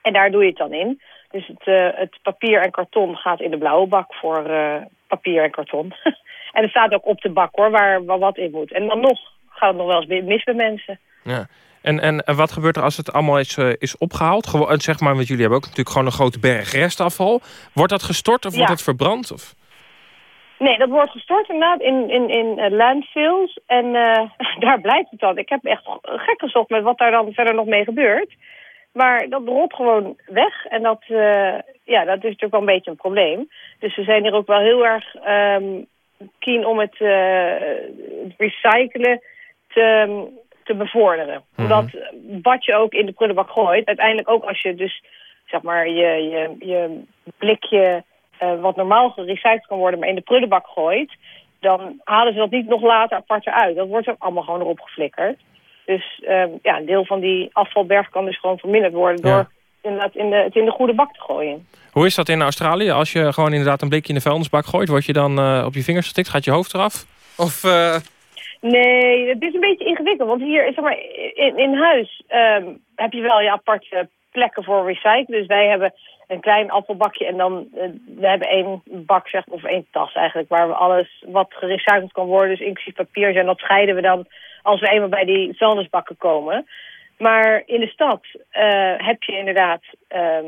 En daar doe je het dan in. Dus het, eh, het papier en karton gaat in de blauwe bak voor eh, papier en karton. en het staat ook op de bak hoor, waar, waar wat in moet. En dan nog gaat het nog wel eens mis bij mensen. Ja. En, en, en wat gebeurt er als het allemaal is, eh, is opgehaald? Gewoon, eh, zeg maar, want jullie hebben ook natuurlijk gewoon een grote berg restafval. Wordt dat gestort of Ja. wordt dat verbrand? Of? Nee, dat wordt gestort inderdaad in, in, in eh, landfills. En daar blijft het dan. Ik heb echt gek gezocht met wat daar dan verder nog mee gebeurt. Maar dat rot gewoon weg. En dat, ja, dat is natuurlijk wel een beetje een probleem. Dus we zijn hier ook wel heel erg ehm keen om het, het recyclen te, te bevorderen. Omdat wat je ook in de prullenbak gooit, uiteindelijk ook als je dus zeg maar je, je, je blikje eh, wat normaal gerecycled kan worden, maar in de prullenbak gooit, dan halen ze dat niet nog later apart eruit. Dat wordt ook allemaal gewoon erop geflikkerd. Dus ehm, ja, een deel van die afvalberg kan dus gewoon verminderd worden door Ja. inderdaad in de, het in de goede bak te gooien. Hoe is dat in Australië? Als je gewoon inderdaad een blikje in de vuilnisbak gooit... word je dan eh, op je vingers gestikt? Gaat je hoofd eraf? Of... Nee, het is een beetje ingewikkeld. Want hier, zeg maar, in, in huis ehm, heb je wel je aparte plekken voor recyclen. Dus wij hebben een klein afvalbakje en dan eh, we hebben één bak, zeg, of één tas eigenlijk, waar we alles wat gerecycled kan worden, dus inclusief papier, en dat scheiden we dan als we eenmaal bij die vuilnisbakken komen. Maar in de stad eh, heb je inderdaad ehm,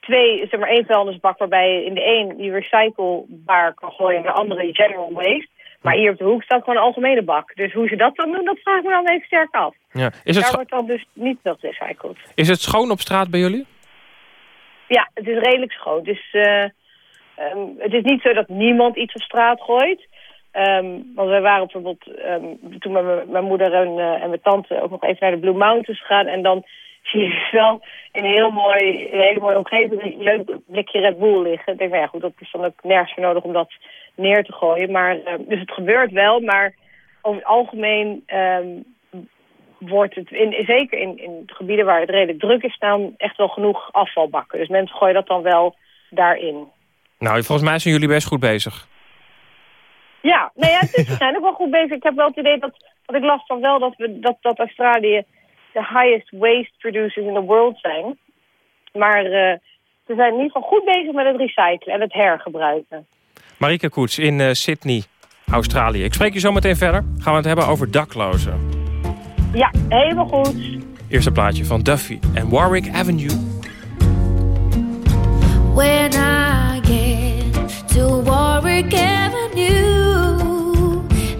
twee, zeg maar één vuilnisbak waarbij je in de een die recyclebaar kan gooien en de andere general waste. Maar hier op de hoek staat gewoon een algemene bak. Dus hoe ze dat dan doen, dat vraag ik me dan even sterk af. ja. is, het Daar wordt dan dus niet veel gerecycled. is het schoon op straat bij jullie? Ja, het is redelijk schoon. Dus het is niet zo dat niemand iets op straat gooit. Ehm, want wij waren bijvoorbeeld ehm, toen met mijn- moeder en, eh, en mijn tante ook nog even naar de Blue Mountains gegaan. En dan zie je wel in een heel mooi, een hele mooie omgeving een leuk blikje Red Bull liggen. Ik denk, nou ja, goed, dat is dan ook nergens voor nodig om dat neer te gooien. Maar, ehm, dus het gebeurt wel, maar over het algemeen ehm, wordt het, in, zeker in, in gebieden waar het redelijk druk is, staan echt wel genoeg afvalbakken. Dus mensen gooien dat dan wel daarin. Nou, volgens mij zijn jullie best goed bezig. Ja, nee, ja, het is, we zijn ook wel goed bezig. Ik heb wel het idee dat, wat ik las van wel, dat, we, dat, dat Australië de highest waste producers in the world zijn. Maar eh ze zijn in ieder geval goed bezig met het recyclen en het hergebruiken. Marike Koets in eh, Sydney, Australië. Ik spreek je zo meteen verder. Gaan we het hebben over daklozen. Ja, helemaal goed. Eerste plaatje van Duffy en Warwick Avenue. When I get to Warwick Avenue,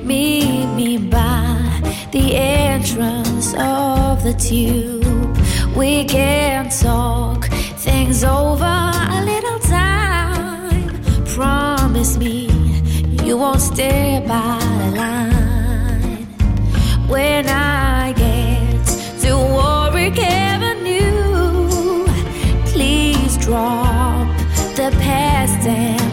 meet me by the entrance of the tube. We can talk things over a little time. Promise me you won't stay by the line. When I get to Warwick Avenue, please drop the past and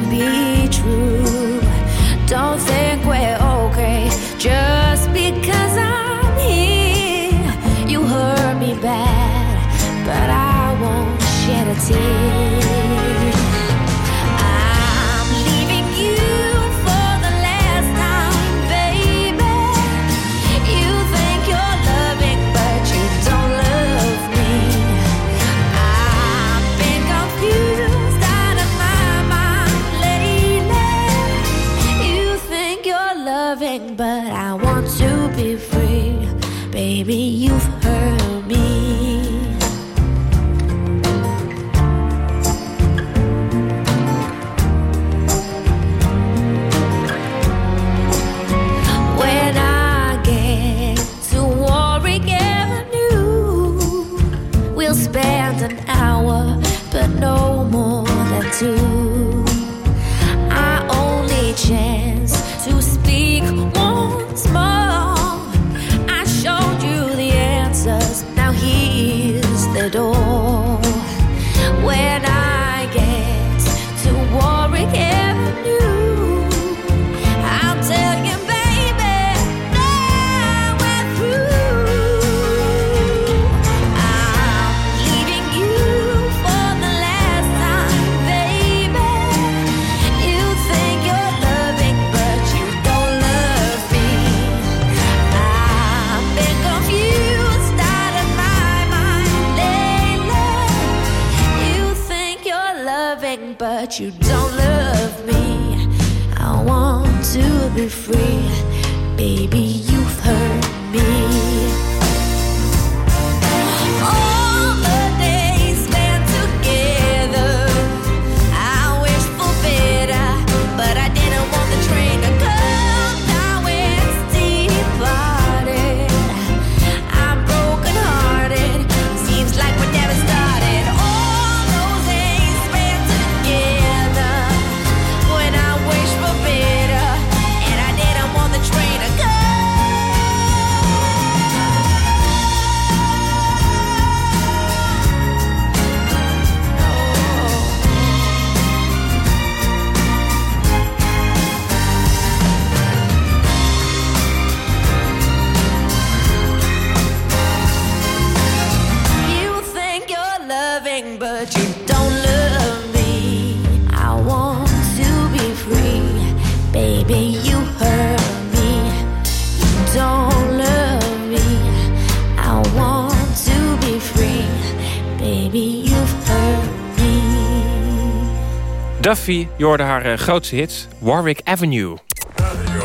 je hoorde haar eh, grootste hit, Warwick Avenue.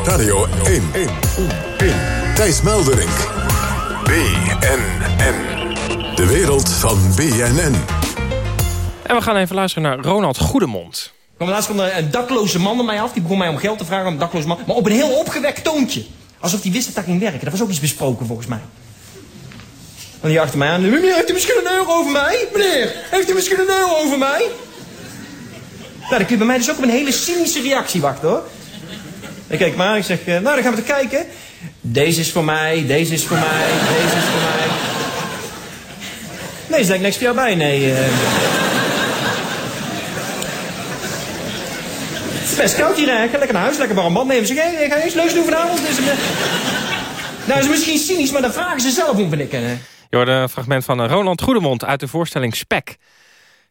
Radio 1. 1. 1. Thijs Melderink. BNN. De wereld van BNN. En we gaan even luisteren naar Ronald Goedemond. kwam laatst kwam er een dakloze man bij mij af. Die begon mij om geld te vragen. Een dakloze man. Maar op een heel opgewekt toontje. Alsof hij wist dat dat ging werken. Dat was ook iets besproken volgens mij. En die achter mij aan. Meneer, heeft u misschien een euro over mij? Meneer, heeft u misschien een euro over mij? Nou, dan je bij mij dus ook op een hele cynische reactie wachten hoor. Ik kijk maar, ik zeg, eh, nou dan gaan we te kijken. Deze is voor mij, deze is voor mij, deze is voor mij. Nee, is denk niks voor jou bij, nee. eh. Het is best koud hier, lekker naar huis, lekker warm bad nemen. Zeg, hé, ga eens leuk doen vanavond? Is het, eh, Nou, is misschien cynisch, maar dan vragen ze zelf om, vind ik. Je hoorde een fragment van Ronald Goedemond uit de voorstelling Spek.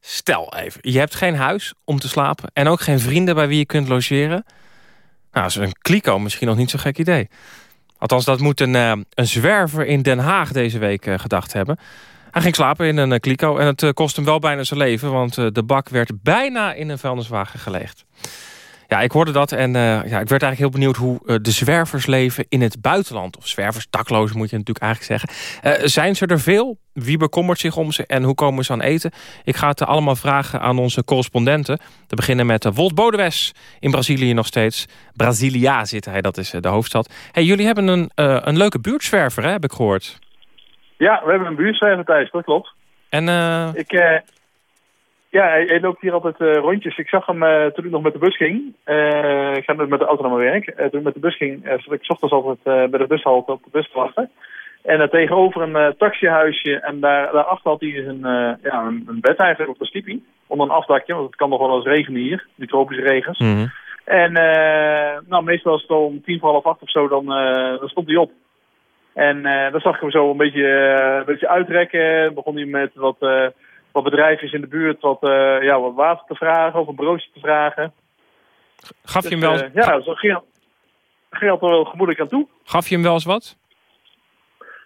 Stel even, je hebt geen huis om te slapen... en ook geen vrienden bij wie je kunt logeren. Nou, is een kliko misschien nog niet zo'n gek idee. Althans, dat moet een, eh, een zwerver in Den Haag deze week eh, gedacht hebben. Hij ging slapen in een eh, kliko en het kost hem wel bijna zijn leven... want de bak werd bijna in een vuilniswagen gelegd. Ja, ik hoorde dat en eh, ja, ik werd eigenlijk heel benieuwd... hoe eh, de zwervers leven in het buitenland. Of zwervers, daklozen moet je natuurlijk eigenlijk zeggen. Eh, zijn ze er veel? Wie bekommert zich om ze en hoe komen ze aan eten? Ik ga het allemaal vragen aan onze correspondenten. Te beginnen met Wolt Bodewes in Brazilië nog steeds. Brasilia zit hij, dat is de hoofdstad. Hey, jullie hebben een, een leuke buurtzwerver, hè, heb ik gehoord. Ja, we hebben een buurtzwerver Thijs, dat klopt. En Ik, eh, ja, hij, hij loopt hier altijd eh, rondjes. Ik zag hem eh, toen ik nog met de bus ging. Eh, ik ga met de auto naar mijn werk. Toen ik met de bus ging, zat ik ochtends altijd bij de bushalte op de bus te wachten. En er tegenover een taxihuisje. En daar, daarachter had hij een, eh, ja, een, een bed eigenlijk, of een stiepie. Onder een afdakje, want het kan nog wel eens regenen hier. Die tropische regens. En eh, nou, meestal is het om tien voor half acht of zo, dan, dan stond hij op. En dan zag ik hem zo een beetje, een beetje uitrekken. Begon hij met wat, wat bedrijfjes in de buurt wat, eh, ja, wat water te vragen of een broodje te vragen. gaf, je hem wel, Dus, eh, ja, zo ging, ging altijd wel gemoedelijk aan toe. gaf je hem wel eens wat?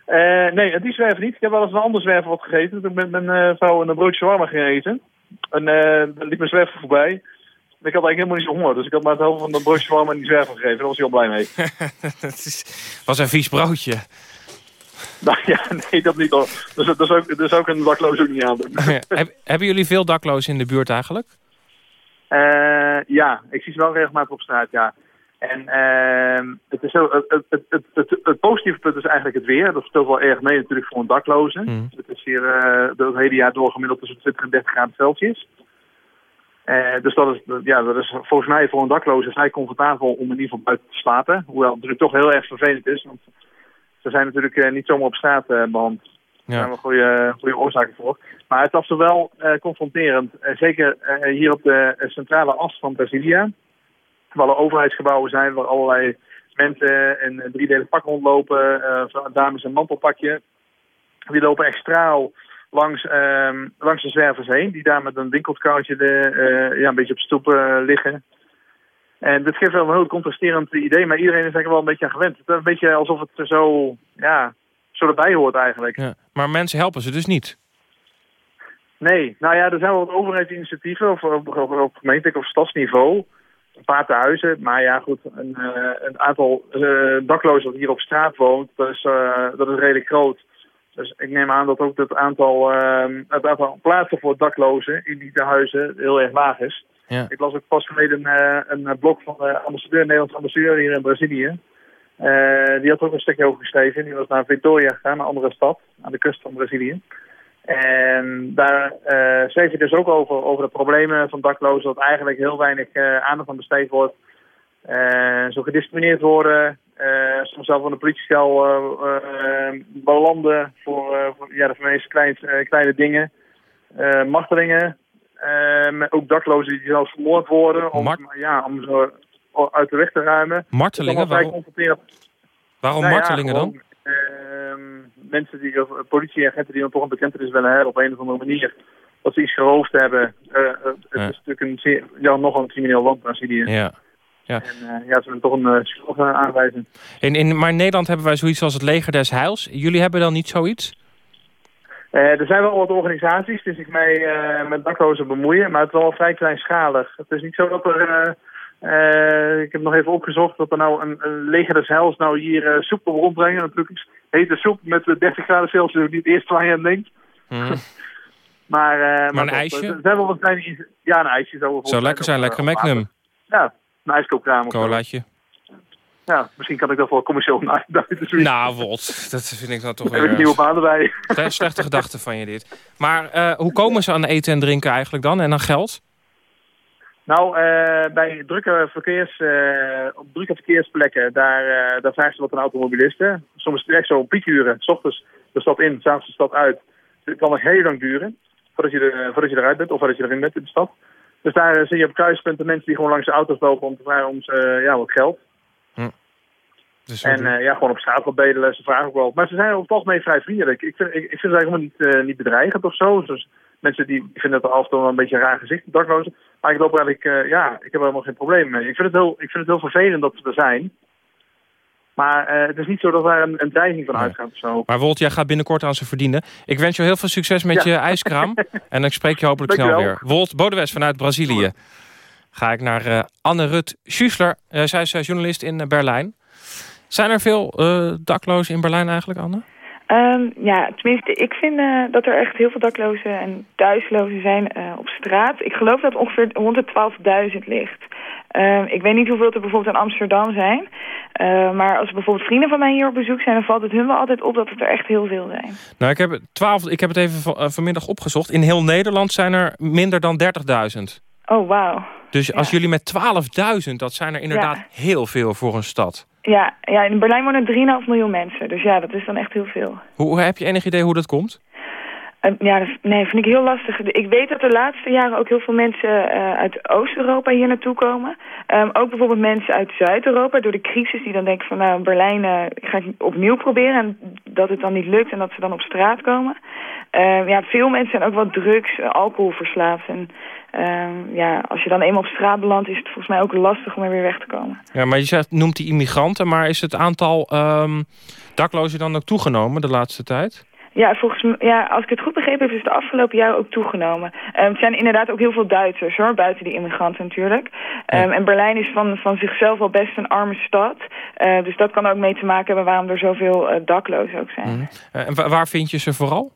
Eh, nee, die zwerver niet. Ik heb wel eens een ander zwerver wat gegeten. Toen ik met mijn eh, vrouw een broodje shawarma ging eten. En daar liep mijn zwerver voorbij. En ik had eigenlijk helemaal niet zo honger. Dus ik had maar het helft van dat broodje shawarma en die zwerver gegeven. Daar was hij al blij mee. Het was een vies broodje. nou ja, nee, dat niet hoor. Dus dat is ook, een dakloos ook niet aan doen. Heb- hebben jullie veel daklozen in de buurt eigenlijk? Eh, ja, ik zie ze wel regelmatig op straat, ja. En ehm, het, is zo, het, het, het, het, positieve punt is eigenlijk het weer. Dat speelt wel erg mee natuurlijk voor een dakloze. Het is hier eh, door het hele jaar doorgemiddeld tussen 20 en 30 graden Celsius. Eh, dus dat is, ja, dat is volgens mij voor een dakloze vrij comfortabel om in ieder geval buiten te slapen. Hoewel het natuurlijk toch heel erg vervelend is. Want ze zijn natuurlijk eh, niet zomaar op straat eh beland. Daar zijn we goede, goede oorzaken voor. Maar het was wel eh, confronterend. Eh, zeker eh, hier op de eh, centrale as van Brasilia. Waar alle overheidsgebouwen zijn, waar allerlei mensen in een driedelig pak rondlopen. eh, dames in mantelpakje. Die lopen echt straal langs, ehm, langs de zwervers heen. Die daar met een eh, ja, een beetje op stoep eh, liggen. En dit geeft wel een heel contrasterend idee, maar iedereen is er wel een beetje aan gewend. Het is een beetje alsof het er zo, ja, zo erbij hoort eigenlijk. Ja. Maar mensen helpen ze dus niet. Nee, nou ja, er zijn wel wat overheidsinitiatieven of op, op, op gemeentelijk of stadsniveau. Een paar tehuizen, maar ja goed, een, eh, een aantal eh, daklozen dat hier op straat woont, dat is, eh, dat is redelijk groot. Dus ik neem aan dat ook het aantal, eh, het aantal plaatsen voor daklozen in die tehuizen heel erg laag is. Ja. Ik las ook pas geleden eh, een eh, blog van de ambassadeur, Nederlandse ambassadeur hier in Brazilië. Eh, die had ook een stukje over geschreven. Die was naar Vitória gegaan, een andere stad, aan de kust van Brazilië. En daar schreef hij dus ook over, over de problemen van daklozen, dat eigenlijk heel weinig aandacht aan besteed wordt. Zo gediscrimineerd worden, eh, soms zelf van de politie al eh, eh, belanden voor, voor ja, de meest klein, kleine dingen. Martelingen, ook daklozen die zelfs vermoord worden om, ja, om ze uit de weg te ruimen. Martelingen? Waarom, waarom Nou martelingen dan? gewoon, ehm, mensen die, of politieagenten die dan toch een bekentenis willen hebben op een of andere manier. Dat ze iets geroofd hebben. Het Ja. is natuurlijk een, zeer- ja, nog een crimineel land Brazilië. Ja. Ja. En eh, ja, ze willen toch een uh, aanwijzen. In, in, maar in Nederland hebben wij zoiets als het leger des heils. Jullie hebben dan niet zoiets? Er zijn wel wat organisaties die zich mee eh, met daklozen bemoeien, maar het is wel vrij kleinschalig. Het is niet zo dat er... ik heb nog even opgezocht dat er nou een, een leger des heils nou hier soep op rondbrengen. Natuurlijk is hete soep met eh, 30 graden Celsius niet het eerste waar je aan denkt. Mhm. Maar, eh, een ijsje? Zijn wel wat kleine... Ja, een ijsje zou Zou lekker zijn, lekker Magnum. Ja, een zo. Colaatje. Ja, misschien kan ik dat wel commercieel. Nou, Wot, dat vind ik dan toch Dan heb ik weer... nieuwe banen bij. Slechte, slechte gedachte van je dit. Maar eh, hoe komen ze aan eten en drinken eigenlijk dan? En aan geld? Nou, eh, bij drukke, verkeers, eh, op drukke verkeersplekken, daar, eh, daar vragen ze wat aan automobilisten. Soms is het echt zo om piekuren, s ochtends de stad in, s'avonds de stad uit. Het kan nog heel lang duren voordat je, er, voordat je eruit bent of voordat je erin bent in de stad. Dus daar eh, zie je op kruispunten mensen die gewoon langs de auto's lopen om te vragen om ze, eh, ja, wat geld. Dus En eh, ja, gewoon op straat wat bedelen, ze vragen ook wel. Maar ze zijn over het algemeen vrij vriendelijk. Ik vind, ik, ik vind het helemaal niet, niet bedreigend of zo. Dus mensen die vinden het af en toe wel een beetje een raar gezicht, daklozen. Maar ik loop eigenlijk, ja, ik heb er helemaal geen probleem mee. Ik vind het heel, ik vind het heel vervelend dat ze er zijn. Maar eh, het is niet zo dat daar een, een dreiging van zo. Maar Wolt, jij gaat binnenkort aan ze verdienen. Ik wens je heel veel succes met Ja. je ijskraam. en ik spreek je hopelijk snel weer. Wolt Bodewes vanuit Brazilië. Ga ik naar eh, Anne-Rut Schüssler. Eh, zij is journalist in Berlijn. Zijn er veel eh, daklozen in Berlijn eigenlijk, Anne? Ehm, ja, tenminste, ik vind eh, dat er echt heel veel daklozen en thuislozen zijn eh, op straat. Ik geloof dat ongeveer rond de 12.000 ligt. Ehm, ik weet niet hoeveel er bijvoorbeeld in Amsterdam zijn. Eh, maar als bijvoorbeeld vrienden van mij hier op bezoek zijn... dan valt het hun wel altijd op dat het er echt heel veel zijn. Nou, ik heb, het 12, ik heb het even van- eh, vanmiddag opgezocht. In heel Nederland zijn er minder dan 30.000. Oh, wauw. Dus als jullie met 12.000, dat zijn er inderdaad Ja. heel veel voor een stad. Ja, ja, in Berlijn wonen 3,5 miljoen mensen. Dus ja, dat is dan echt heel veel. Hoe- heb je enig idee hoe dat komt? Eh, ja, nee, vind ik heel lastig. Ik weet dat de laatste jaren ook heel veel mensen eh, uit Oost-Europa hier naartoe komen. Ehm, ook bijvoorbeeld mensen uit Zuid-Europa door de crisis die dan denken van nou Berlijn eh, ga ik opnieuw proberen en dat het dan niet lukt en dat ze dan op straat komen. Ehm, ja, veel mensen zijn ook wat drugs, eh, alcohol verslaafd en ehm, ja, als je dan eenmaal op straat belandt is het volgens mij ook lastig om er weer weg te komen. Ja, maar je zegt, noemt die immigranten, maar is het aantal ehm, daklozen dan ook toegenomen de laatste tijd? Ja, volgens ja, als ik het goed begrepen heb, is het de afgelopen jaren ook toegenomen. Ehm, het zijn inderdaad ook heel veel Duitsers, hoor, buiten die immigranten natuurlijk. Ehm, En Berlijn is van, van zichzelf al best een arme stad. Eh, dus dat kan ook mee te maken hebben waarom er zoveel eh, daklozen ook zijn. Mhm. Eh, En wa- waar vind je ze vooral?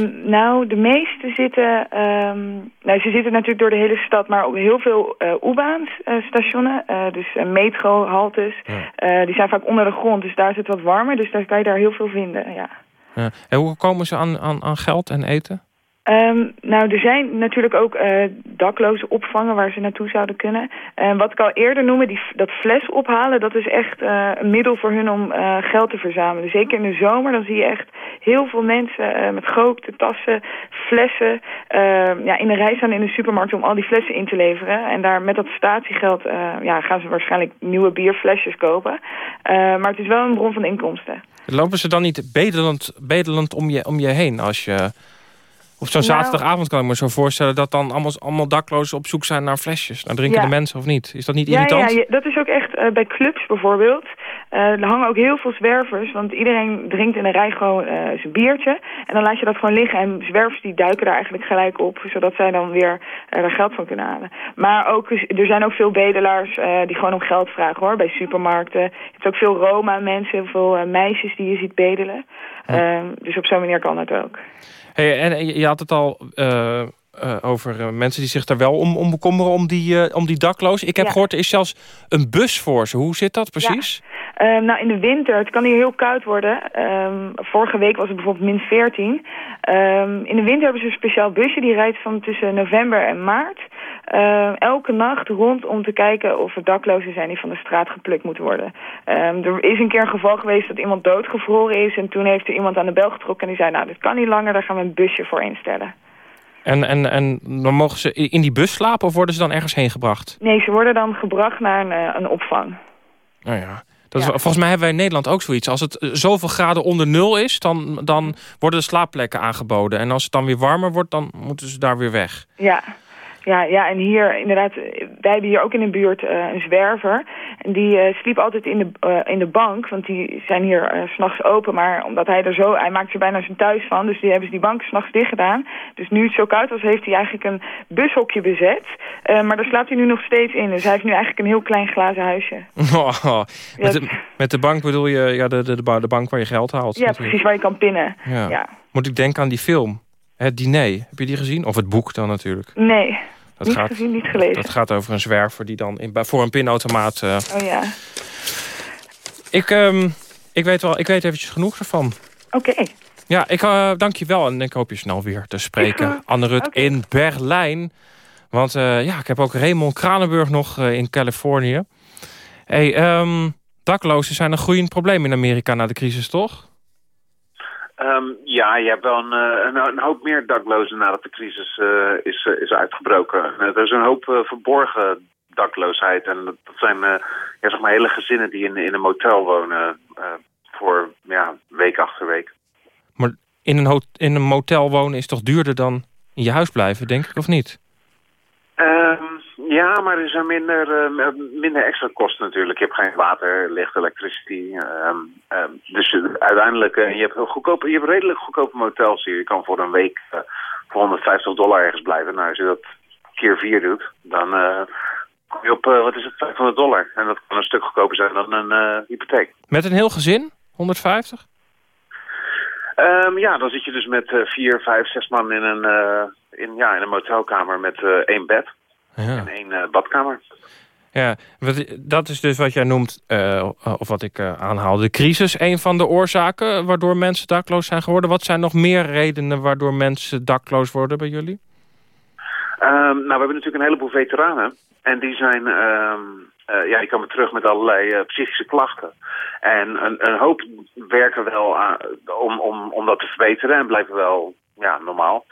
Ehm, nou, de meeste zitten... ehm, nou, ze zitten natuurlijk door de hele stad, maar ook heel veel eh U-Bahns eh, stationen. eh, dus uh, metrohaltes. Eh, die zijn vaak onder de grond, dus daar is het wat warmer. Dus daar kan je daar heel veel vinden, ja. Ja. En hoe komen ze aan, aan, aan geld en eten? Ehm, nou, er zijn natuurlijk ook eh dakloze opvangen waar ze naartoe zouden kunnen. En wat ik al eerder noemde, die, dat fles ophalen, dat is echt eh, een middel voor hun om eh, geld te verzamelen. Zeker in de zomer, dan zie je echt heel veel mensen eh, met grote tassen, flessen, eh, ja, in de rij staan in de supermarkt om al die flessen in te leveren. En daar met dat statiegeld eh, ja, gaan ze waarschijnlijk nieuwe bierflesjes kopen. Eh, maar het is wel een bron van inkomsten. Lopen ze dan niet bedelend, bedelend om, je, om je heen als je... Op zo'n Nou- zaterdagavond kan ik me zo voorstellen... dat dan allemaal, allemaal daklozen op zoek zijn naar flesjes. Naar drinkende Ja. mensen of niet? Is dat niet Ja, irritant? ja, dat is ook echt eh, bij clubs bijvoorbeeld. Eh, er hangen ook heel veel zwervers, want iedereen drinkt in een rij gewoon eh, zijn biertje. En dan laat je dat gewoon liggen en zwervers die duiken daar eigenlijk gelijk op, zodat zij dan weer er geld van kunnen halen. Maar ook, er zijn ook veel bedelaars die gewoon om geld vragen hoor, bij supermarkten. Je hebt ook veel Roma-mensen, heel veel meisjes die je ziet bedelen. Ehm, dus op zo'n manier kan dat ook. Hey, en je had het al eh, eh, over eh, mensen die zich daar wel om, om bekommeren... om die, om die dakloos. Ik heb Ja. gehoord, er is zelfs een bus voor ze. Hoe zit dat precies? Ehm, nou, in de winter, het kan hier heel koud worden. Ehm, vorige week was het bijvoorbeeld min 14. Ehm, in de winter hebben ze een speciaal busje die rijdt van tussen november en maart. Elke nacht rond om te kijken of er daklozen zijn die van de straat geplukt moeten worden. Er is een keer een geval geweest dat iemand doodgevroren is. En toen heeft er iemand aan de bel getrokken en die zei... nou, dit kan niet langer, daar gaan we een busje voor instellen. En, en, en dan mogen ze in die bus slapen of worden ze dan ergens heen gebracht? Nee, ze worden dan gebracht naar een, eh, een opvang. Nou ja. Dat is, volgens mij hebben wij in Nederland ook zoiets. Als het eh, zoveel graden onder nul is, dan, dan worden de slaapplekken aangeboden. En als het dan weer warmer wordt, dan moeten ze daar weer weg. Ja. Ja, ja, en hier inderdaad, wij hebben hier ook in de buurt eh, een zwerver. En die eh, sliep altijd in de, eh, in de bank, want die zijn hier s s'nachts open. Maar omdat hij er zo, hij maakt er bijna zijn thuis van, dus die hebben ze die bank s'nachts dicht gedaan. Dus nu het zo koud was, heeft hij eigenlijk een bushokje bezet. Maar daar slaapt hij nu nog steeds in, dus hij heeft nu eigenlijk een heel klein glazen huisje. Oh, met, de, met de bank bedoel je ja, de, de, de ba- de bank waar je geld haalt. Ja, natuurlijk. precies, waar je kan pinnen. Ja. Ja. Moet ik denken aan die film. Het diner. Heb je die gezien? Of het boek dan natuurlijk. Nee, Dat niet gaat, gezien, niet gelezen. Dat gaat over een zwerver die dan in, voor een pinautomaat... eh, Oh ja, ik, ehm, ik, weet wel, ik weet eventjes genoeg ervan. oké. Ja, ik eh, dank je wel en ik hoop je snel weer te spreken. Anne Rut in Berlijn. Want eh, ja, ik heb ook Raymond Kranenburg nog in Californië. Hey, ehm, daklozen zijn een groeiend probleem in Amerika na de crisis, toch? Ehm, ja, je hebt wel een, eh, een, een hoop meer daklozen nadat de crisis eh, is, eh, is uitgebroken. Er is een hoop verborgen dakloosheid. En dat zijn ja, zeg maar hele gezinnen die in, in een motel wonen voor ja, week achter week. Maar in een, in een motel wonen is toch duurder dan in je huis blijven, denk ik, of niet? Ehm, ja, maar er zijn minder, eh, minder extra kosten natuurlijk. Je hebt geen water, licht, elektricity. ehm, ehm, dus uiteindelijk, eh, je, hebt goedkope, je hebt redelijk goedkope motels hier. Je kan voor een week eh, voor 150 dollar ergens blijven. Nou, als je dat keer vier doet, dan kom je op, wat is het, 500 dollar. En dat kan een stuk goedkoper zijn dan een hypotheek. Met een heel gezin? 150? Ehm, ja, dan zit je dus met vier, vijf, zes man in een, in, ja, in een motelkamer met één bed Ja. en één eh, badkamer. Ja, dat is dus wat jij noemt, eh, of wat ik eh, aanhaal, de crisis. Een van de oorzaken waardoor mensen dakloos zijn geworden. Wat zijn nog meer redenen waardoor mensen dakloos worden bij jullie? Ehm, nou, we hebben natuurlijk een heleboel veteranen. En die zijn, eh, ja, die komen terug met allerlei psychische klachten. En een, een hoop werken wel aan, om, om, om dat te verbeteren en blijven wel ja, normaal.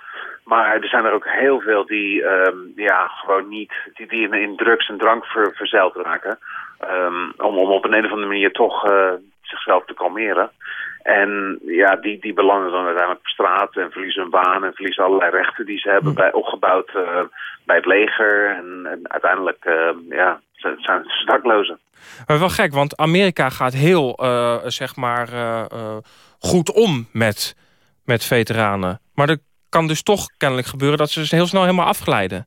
Maar er zijn er ook heel veel die, ehm, ja, gewoon niet, die, die in, in drugs en drank ver, verzeild raken. Ehm, om, om op een, een of andere manier toch eh, zichzelf te kalmeren. En ja, die, die belanden dan uiteindelijk op straat en verliezen hun baan en verliezen allerlei rechten die ze hebben bij, opgebouwd eh, bij het leger. En, en uiteindelijk eh, ja, zijn zijn ze daklozen. Maar wel gek, want Amerika gaat heel, eh, zeg maar, goed om met, met veteranen. Maar er kan dus toch kennelijk gebeuren dat ze heel snel helemaal afglijden.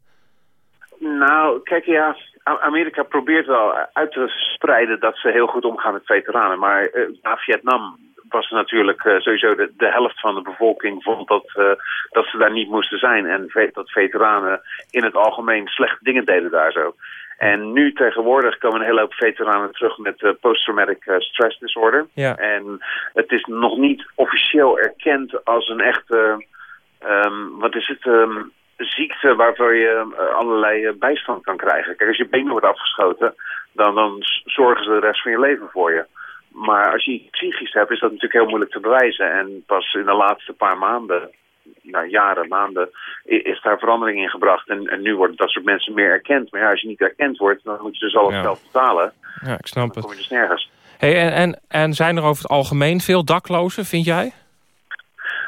Nou, kijk, ja, Amerika probeert wel uit te spreiden dat ze heel goed omgaan met veteranen. Maar eh, na Vietnam was natuurlijk eh, sowieso de, de helft van de bevolking vond dat, eh, dat ze daar niet moesten zijn. En ve- dat veteranen in het algemeen slechte dingen deden daar zo. En nu tegenwoordig komen een hele hoop veteranen terug met eh, post-traumatic stress disorder. Ja. En het is nog niet officieel erkend als een echte, ehm, wat is het, ehm, ziekte waarvoor je eh, allerlei eh, bijstand kan krijgen. Kijk, als je been wordt afgeschoten, dan, dan zorgen ze de rest van je leven voor je. Maar als je iets psychisch hebt, is dat natuurlijk heel moeilijk te bewijzen. En pas in de laatste paar maanden, nou jaren, maanden, is daar verandering in gebracht. En, en nu worden dat soort mensen meer erkend. Maar ja, als je niet erkend wordt, dan moet je dus al het Ja. geld betalen. Ja, ik snap Dan het. kom je dus nergens. Hey, en, en, en zijn er over het algemeen veel daklozen, vind jij?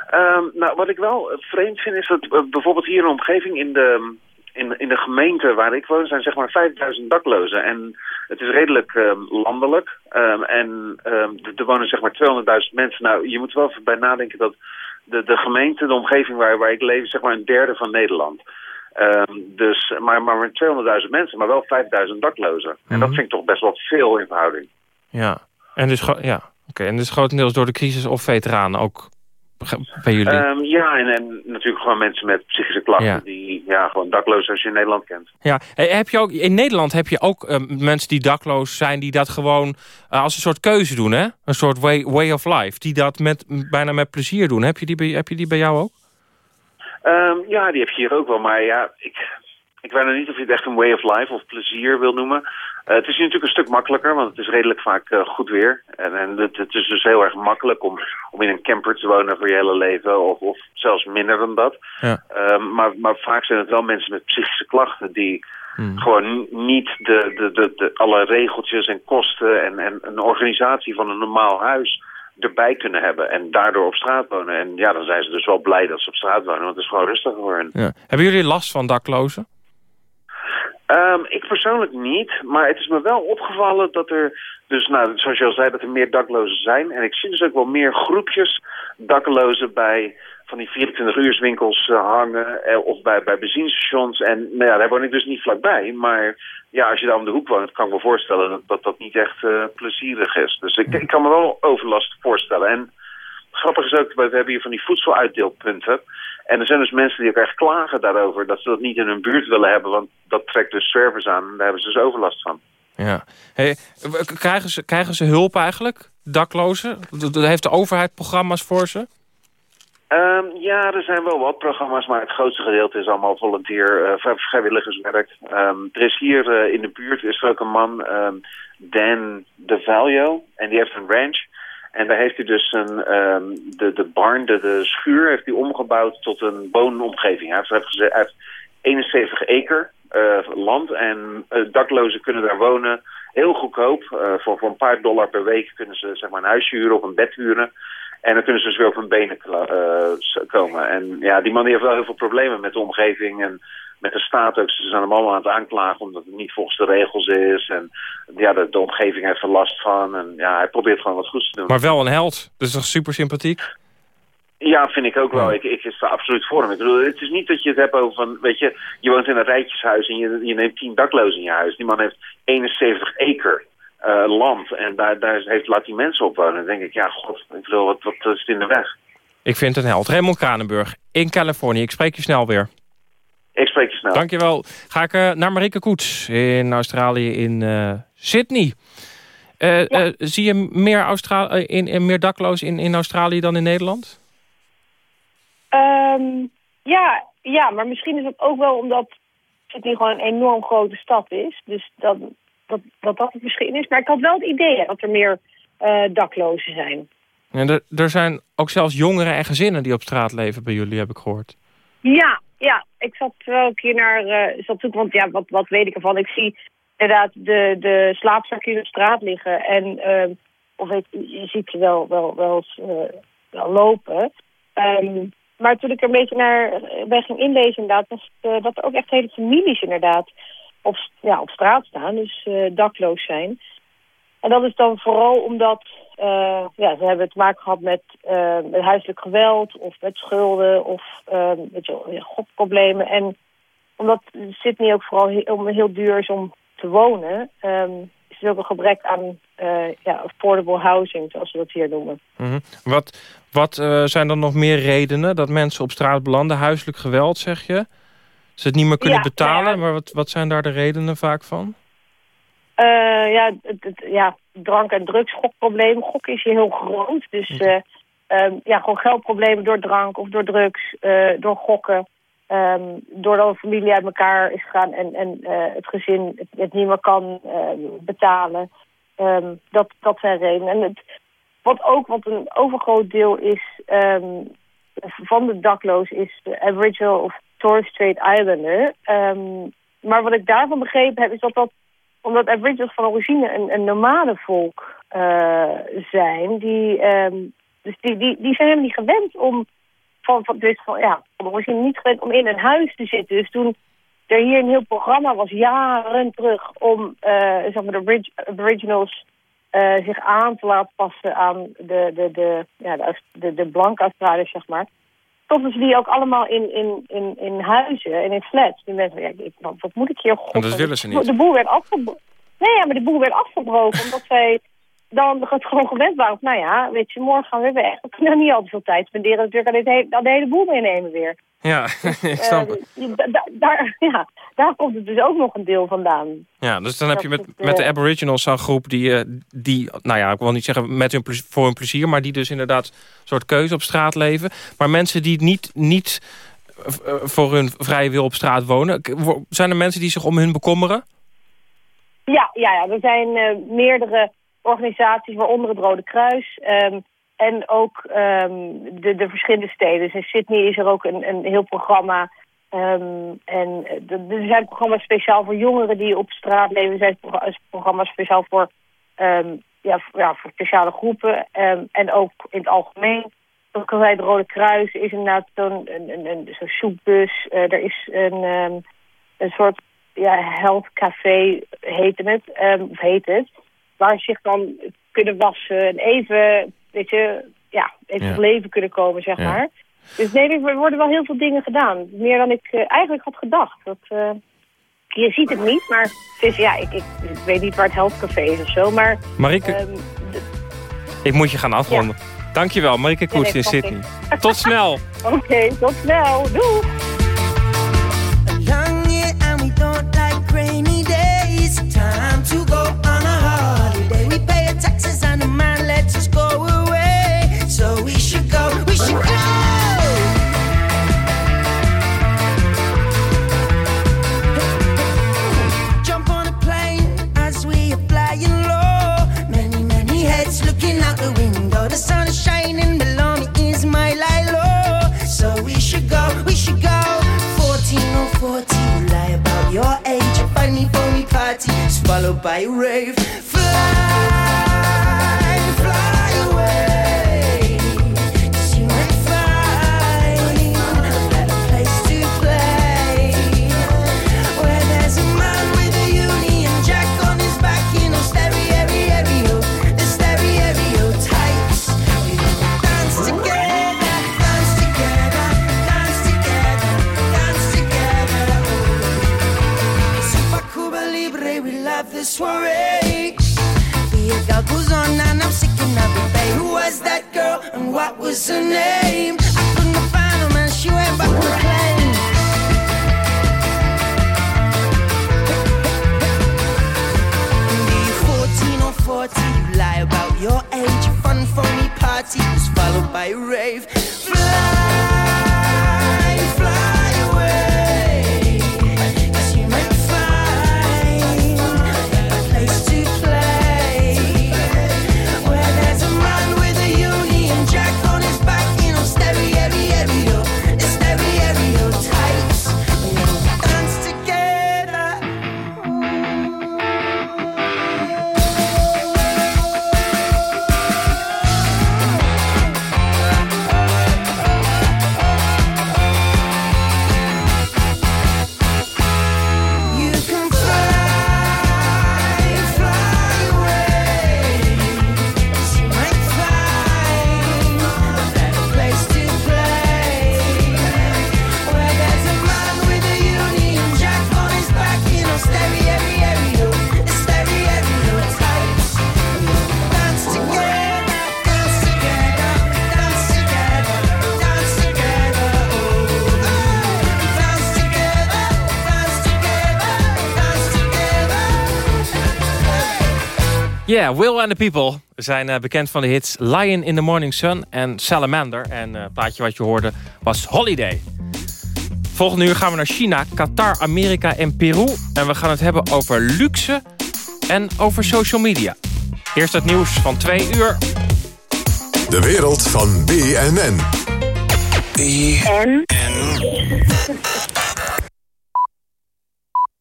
Ehm, nou, wat ik wel vreemd vind is dat eh, bijvoorbeeld hier in de omgeving in de, in, in de gemeente waar ik woon zijn zeg maar 5000 daklozen. En Het is redelijk ehm, landelijk. Ehm, en er- wonen zeg maar 200.000 mensen. Nou, je moet er wel even bij nadenken dat de, de gemeente, de omgeving waar, waar ik leef, is zeg maar een derde van Nederland. Dus, maar, maar met 200.000 mensen, maar wel 5.000 daklozen. En dat vind ik toch best wel veel in verhouding. Ja, en dus, ja. Oké, en dus grotendeels door de crisis of veteranen ook bij jullie? Ehm, ja, en, en natuurlijk gewoon mensen met psychische klachten Ja. die ja, gewoon dakloos als je in Nederland kent. Ja, heb je ook, in Nederland heb je ook eh, mensen die dakloos zijn... die dat gewoon eh, als een soort keuze doen, hè? Een soort way, way of life. Die dat met, bijna met plezier doen. Heb je die, bij- heb je die bij jou ook? Ehm, ja, die heb je hier ook wel. Maar ja, ik, ik weet nog niet of je het echt een way of life of plezier wil noemen. Eh, het is hier natuurlijk een stuk makkelijker, want het is redelijk vaak eh, goed weer. En, en het, het is dus heel erg makkelijk om, om in een camper te wonen voor je hele leven. Of, of zelfs minder dan dat. Ja. Ehm, maar, maar vaak zijn het wel mensen met psychische klachten die gewoon n- niet de, de, de, de, alle regeltjes en kosten en, en een organisatie van een normaal huis erbij kunnen hebben. En daardoor op straat wonen. En ja, dan zijn ze dus wel blij dat ze op straat wonen, want het is gewoon rustig voor hen. Ja. Hebben jullie last van daklozen? Ehm, ik persoonlijk niet, maar het is me wel opgevallen dat er, dus nou, zoals je al zei, dat er meer daklozen zijn. En ik zie dus ook wel meer groepjes daklozen bij van die 24-uurswinkels eh, hangen eh, of bij, bij benzinestations. En nou ja, daar woon ik dus niet vlakbij. Maar ja, als je daar om de hoek woont, kan ik me voorstellen dat dat, niet echt eh, plezierig is. Dus ik, ik kan me wel overlast voorstellen. En grappig is ook, we hebben hier van die voedseluitdeelpunten. En er zijn dus mensen die ook echt klagen daarover dat ze dat niet in hun buurt willen hebben, want dat trekt dus service aan en daar hebben ze dus overlast van. Ja. Hey, krijgen, ze, krijgen ze hulp eigenlijk, daklozen? Heeft de overheid programma's voor ze? Ehm, ja, er zijn wel wat programma's, maar het grootste gedeelte is allemaal volunteer, eh, vrij- vrijwilligerswerk. Ehm, er is hier eh, in de buurt is er ook een man, ehm, Dan De Valjo, en die heeft een ranch. En daar heeft hij dus een, ehm, de, de barn, de, de schuur, heeft hij omgebouwd tot een woonomgeving. Hij heeft, hij heeft, geze- hij heeft 71 acre eh, land en eh, daklozen kunnen daar wonen. Heel goedkoop. Eh, voor, voor een paar dollar per week kunnen ze zeg maar, een huisje huren of een bed huren. En dan kunnen ze dus weer op hun benen komen. En ja, die man heeft wel heel veel problemen met de omgeving en met de staat ook. Ze zijn hem allemaal aan het aanklagen omdat het niet volgens de regels is. En ja, de, de omgeving heeft er last van. En ja, hij probeert gewoon wat goeds te doen. Maar wel een held. Dus toch super sympathiek? Ja, vind ik ook wel. Ik, ik is er absoluut voor hem. Ik bedoel, het is niet dat je het hebt over van, weet je, je woont in een rijtjeshuis en je, je neemt tien daklozen in je huis. Die man heeft 71 acre eh, land en daar, daar heeft, laat die mensen op wonen. Dan denk ik, ja, god, ik bedoel, wat, wat is het in de weg? Ik vind het een held. Raymond Kranenburg in Californië. Ik spreek je snel weer. Ik spreek je snel. Dankjewel. Ga ik eh, naar Marike Koets in Australië, in eh, Sydney. Eh, zie je meer, Austra eh, in, in, meer daklozen in, in Australië dan in Nederland? Ehm, ja, ja, maar misschien is het ook wel omdat Sydney gewoon een enorm grote stad is. Dus dat dat, dat, dat het misschien is. Maar ik had wel het idee dat er meer daklozen zijn. En er, er zijn ook zelfs jongeren en gezinnen die op straat leven bij jullie, heb ik gehoord. Ja, ja. Ik zat wel een keer naar... eh zat zoeken, want ja, wat, wat weet ik ervan? Ik zie inderdaad de, de slaapzakjes op straat liggen. En eh, of weet, je ziet ze wel, wel, wel, eh, lopen. Ehm, maar toen ik er een beetje naar eh, bij ging inlezen inderdaad... was dat er ook echt hele families inderdaad op, ja, op straat staan. Dus dakloos zijn. En dat is dan vooral omdat uh, ja, ze hebben te maken gehad met, uh, met huiselijk geweld of met schulden of uh, met ja. En omdat Sydney ook vooral heel, heel duur is om te wonen, um, is er ook een gebrek aan ja, affordable housing, zoals we dat hier noemen. Mm -hmm. Wat, wat zijn dan nog meer redenen dat mensen op straat belanden? Huiselijk geweld, zeg je? Ze het niet meer kunnen ja, betalen, nou maar wat, wat zijn daar de redenen vaak van? Uh, ja, het, het, ja, drank- en drugsgokprobleem. Gok is hier heel groot. Dus uh, um, ja, gewoon geldproblemen door drank of door drugs, uh, door gokken. Um, doordat een familie uit elkaar is gegaan en, en het gezin het, het, niet meer kan betalen. Um, dat, dat zijn redenen. En het, wat ook, wat een overgroot deel is van de dakloos, is de Aboriginal of Torres Strait Islander. maar wat ik daarvan begrepen heb, is dat dat omdat Aboriginals van origine een, een volk uh, zijn, die, um, dus die, die, die zijn helemaal niet gewend om van, van, dus van, ja, van origine niet gewend om in een huis te zitten. Dus toen er hier een heel programma was jaren terug om eh, zeg maar de Abori- Aboriginals eh, zich aan te laten passen aan de, de, de, ja, de, de, de blanke Australiërs, zeg maar. Stoppen ze die ook allemaal in, in, in, in huizen en in flats. Die mensen, ja, ik, wat, wat moet ik hier? God, Want dat willen ze niet. De boel werd afgebroken. Nee, ja, maar de boel werd afgebroken omdat zij dan het gewoon gewend waren. Nou ja, weet je, morgen gaan we weer weg. We kunnen niet al te veel tijd spenderen. Natuurlijk aan, dit he- aan de hele boel meenemen weer. Ja, ik snap het. Eh, da- da- daar, ja, daar komt het dus ook nog een deel vandaan. Ja, dus dan heb je met, het, met de eh, Aboriginals zo'n groep die, eh, die, nou ja, ik wil niet zeggen met hun, voor hun plezier, maar die dus inderdaad een soort keuze op straat leven. Maar mensen die niet, niet voor hun vrije wil op straat wonen, zijn er mensen die zich om hun bekommeren? Ja, ja, ja er zijn meerdere organisaties, waaronder het Rode Kruis. ehm, en ook ehm, de, de verschillende steden. Dus in Sydney is er ook een, een heel programma. ehm, en eh, er zijn programma's speciaal voor jongeren die op straat leven. Er zijn pro- programma's speciaal voor, ehm, ja, ja, voor speciale groepen. en ook in het algemeen. Zoals ik al zei, het Rode Kruis is inderdaad zo'n een, een, soepbus. Eh, er is een, een soort ja, health café heette het, of heet het. Waar zich dan kunnen wassen en even, weet je, ja, even Ja. leven kunnen komen, zeg Ja. maar. Dus nee, er worden wel heel veel dingen gedaan. Meer dan ik eh, eigenlijk had gedacht. Dat, eh, je ziet het niet, maar het is, ja, ik, ik, ik weet niet waar het health café is of zo, maar... Marike, ehm, ik moet je gaan afronden. Dankjewel, Marike Koets in Sydney. Tot snel. Oké, tot snel. Doei! Party, swallowed by a rave. Fly, soiree. The girl goes on and I'm sick and it, babe. Who was that girl and what was her name? I couldn't find her, man. She went back to plane. Be you 14 or 40, you lie about your age. A fun, phony party was followed by a rave. Fly Ja, Will and the People zijn eh, bekend van de hits Lion in the Morning Sun en Salamander. En eh, het plaatje wat je hoorde was Holiday. Volgende uur gaan we naar China, Qatar, Amerika en Peru. En we gaan het hebben over luxe en over social media. Eerst het nieuws van twee uur. De wereld van BNN. En?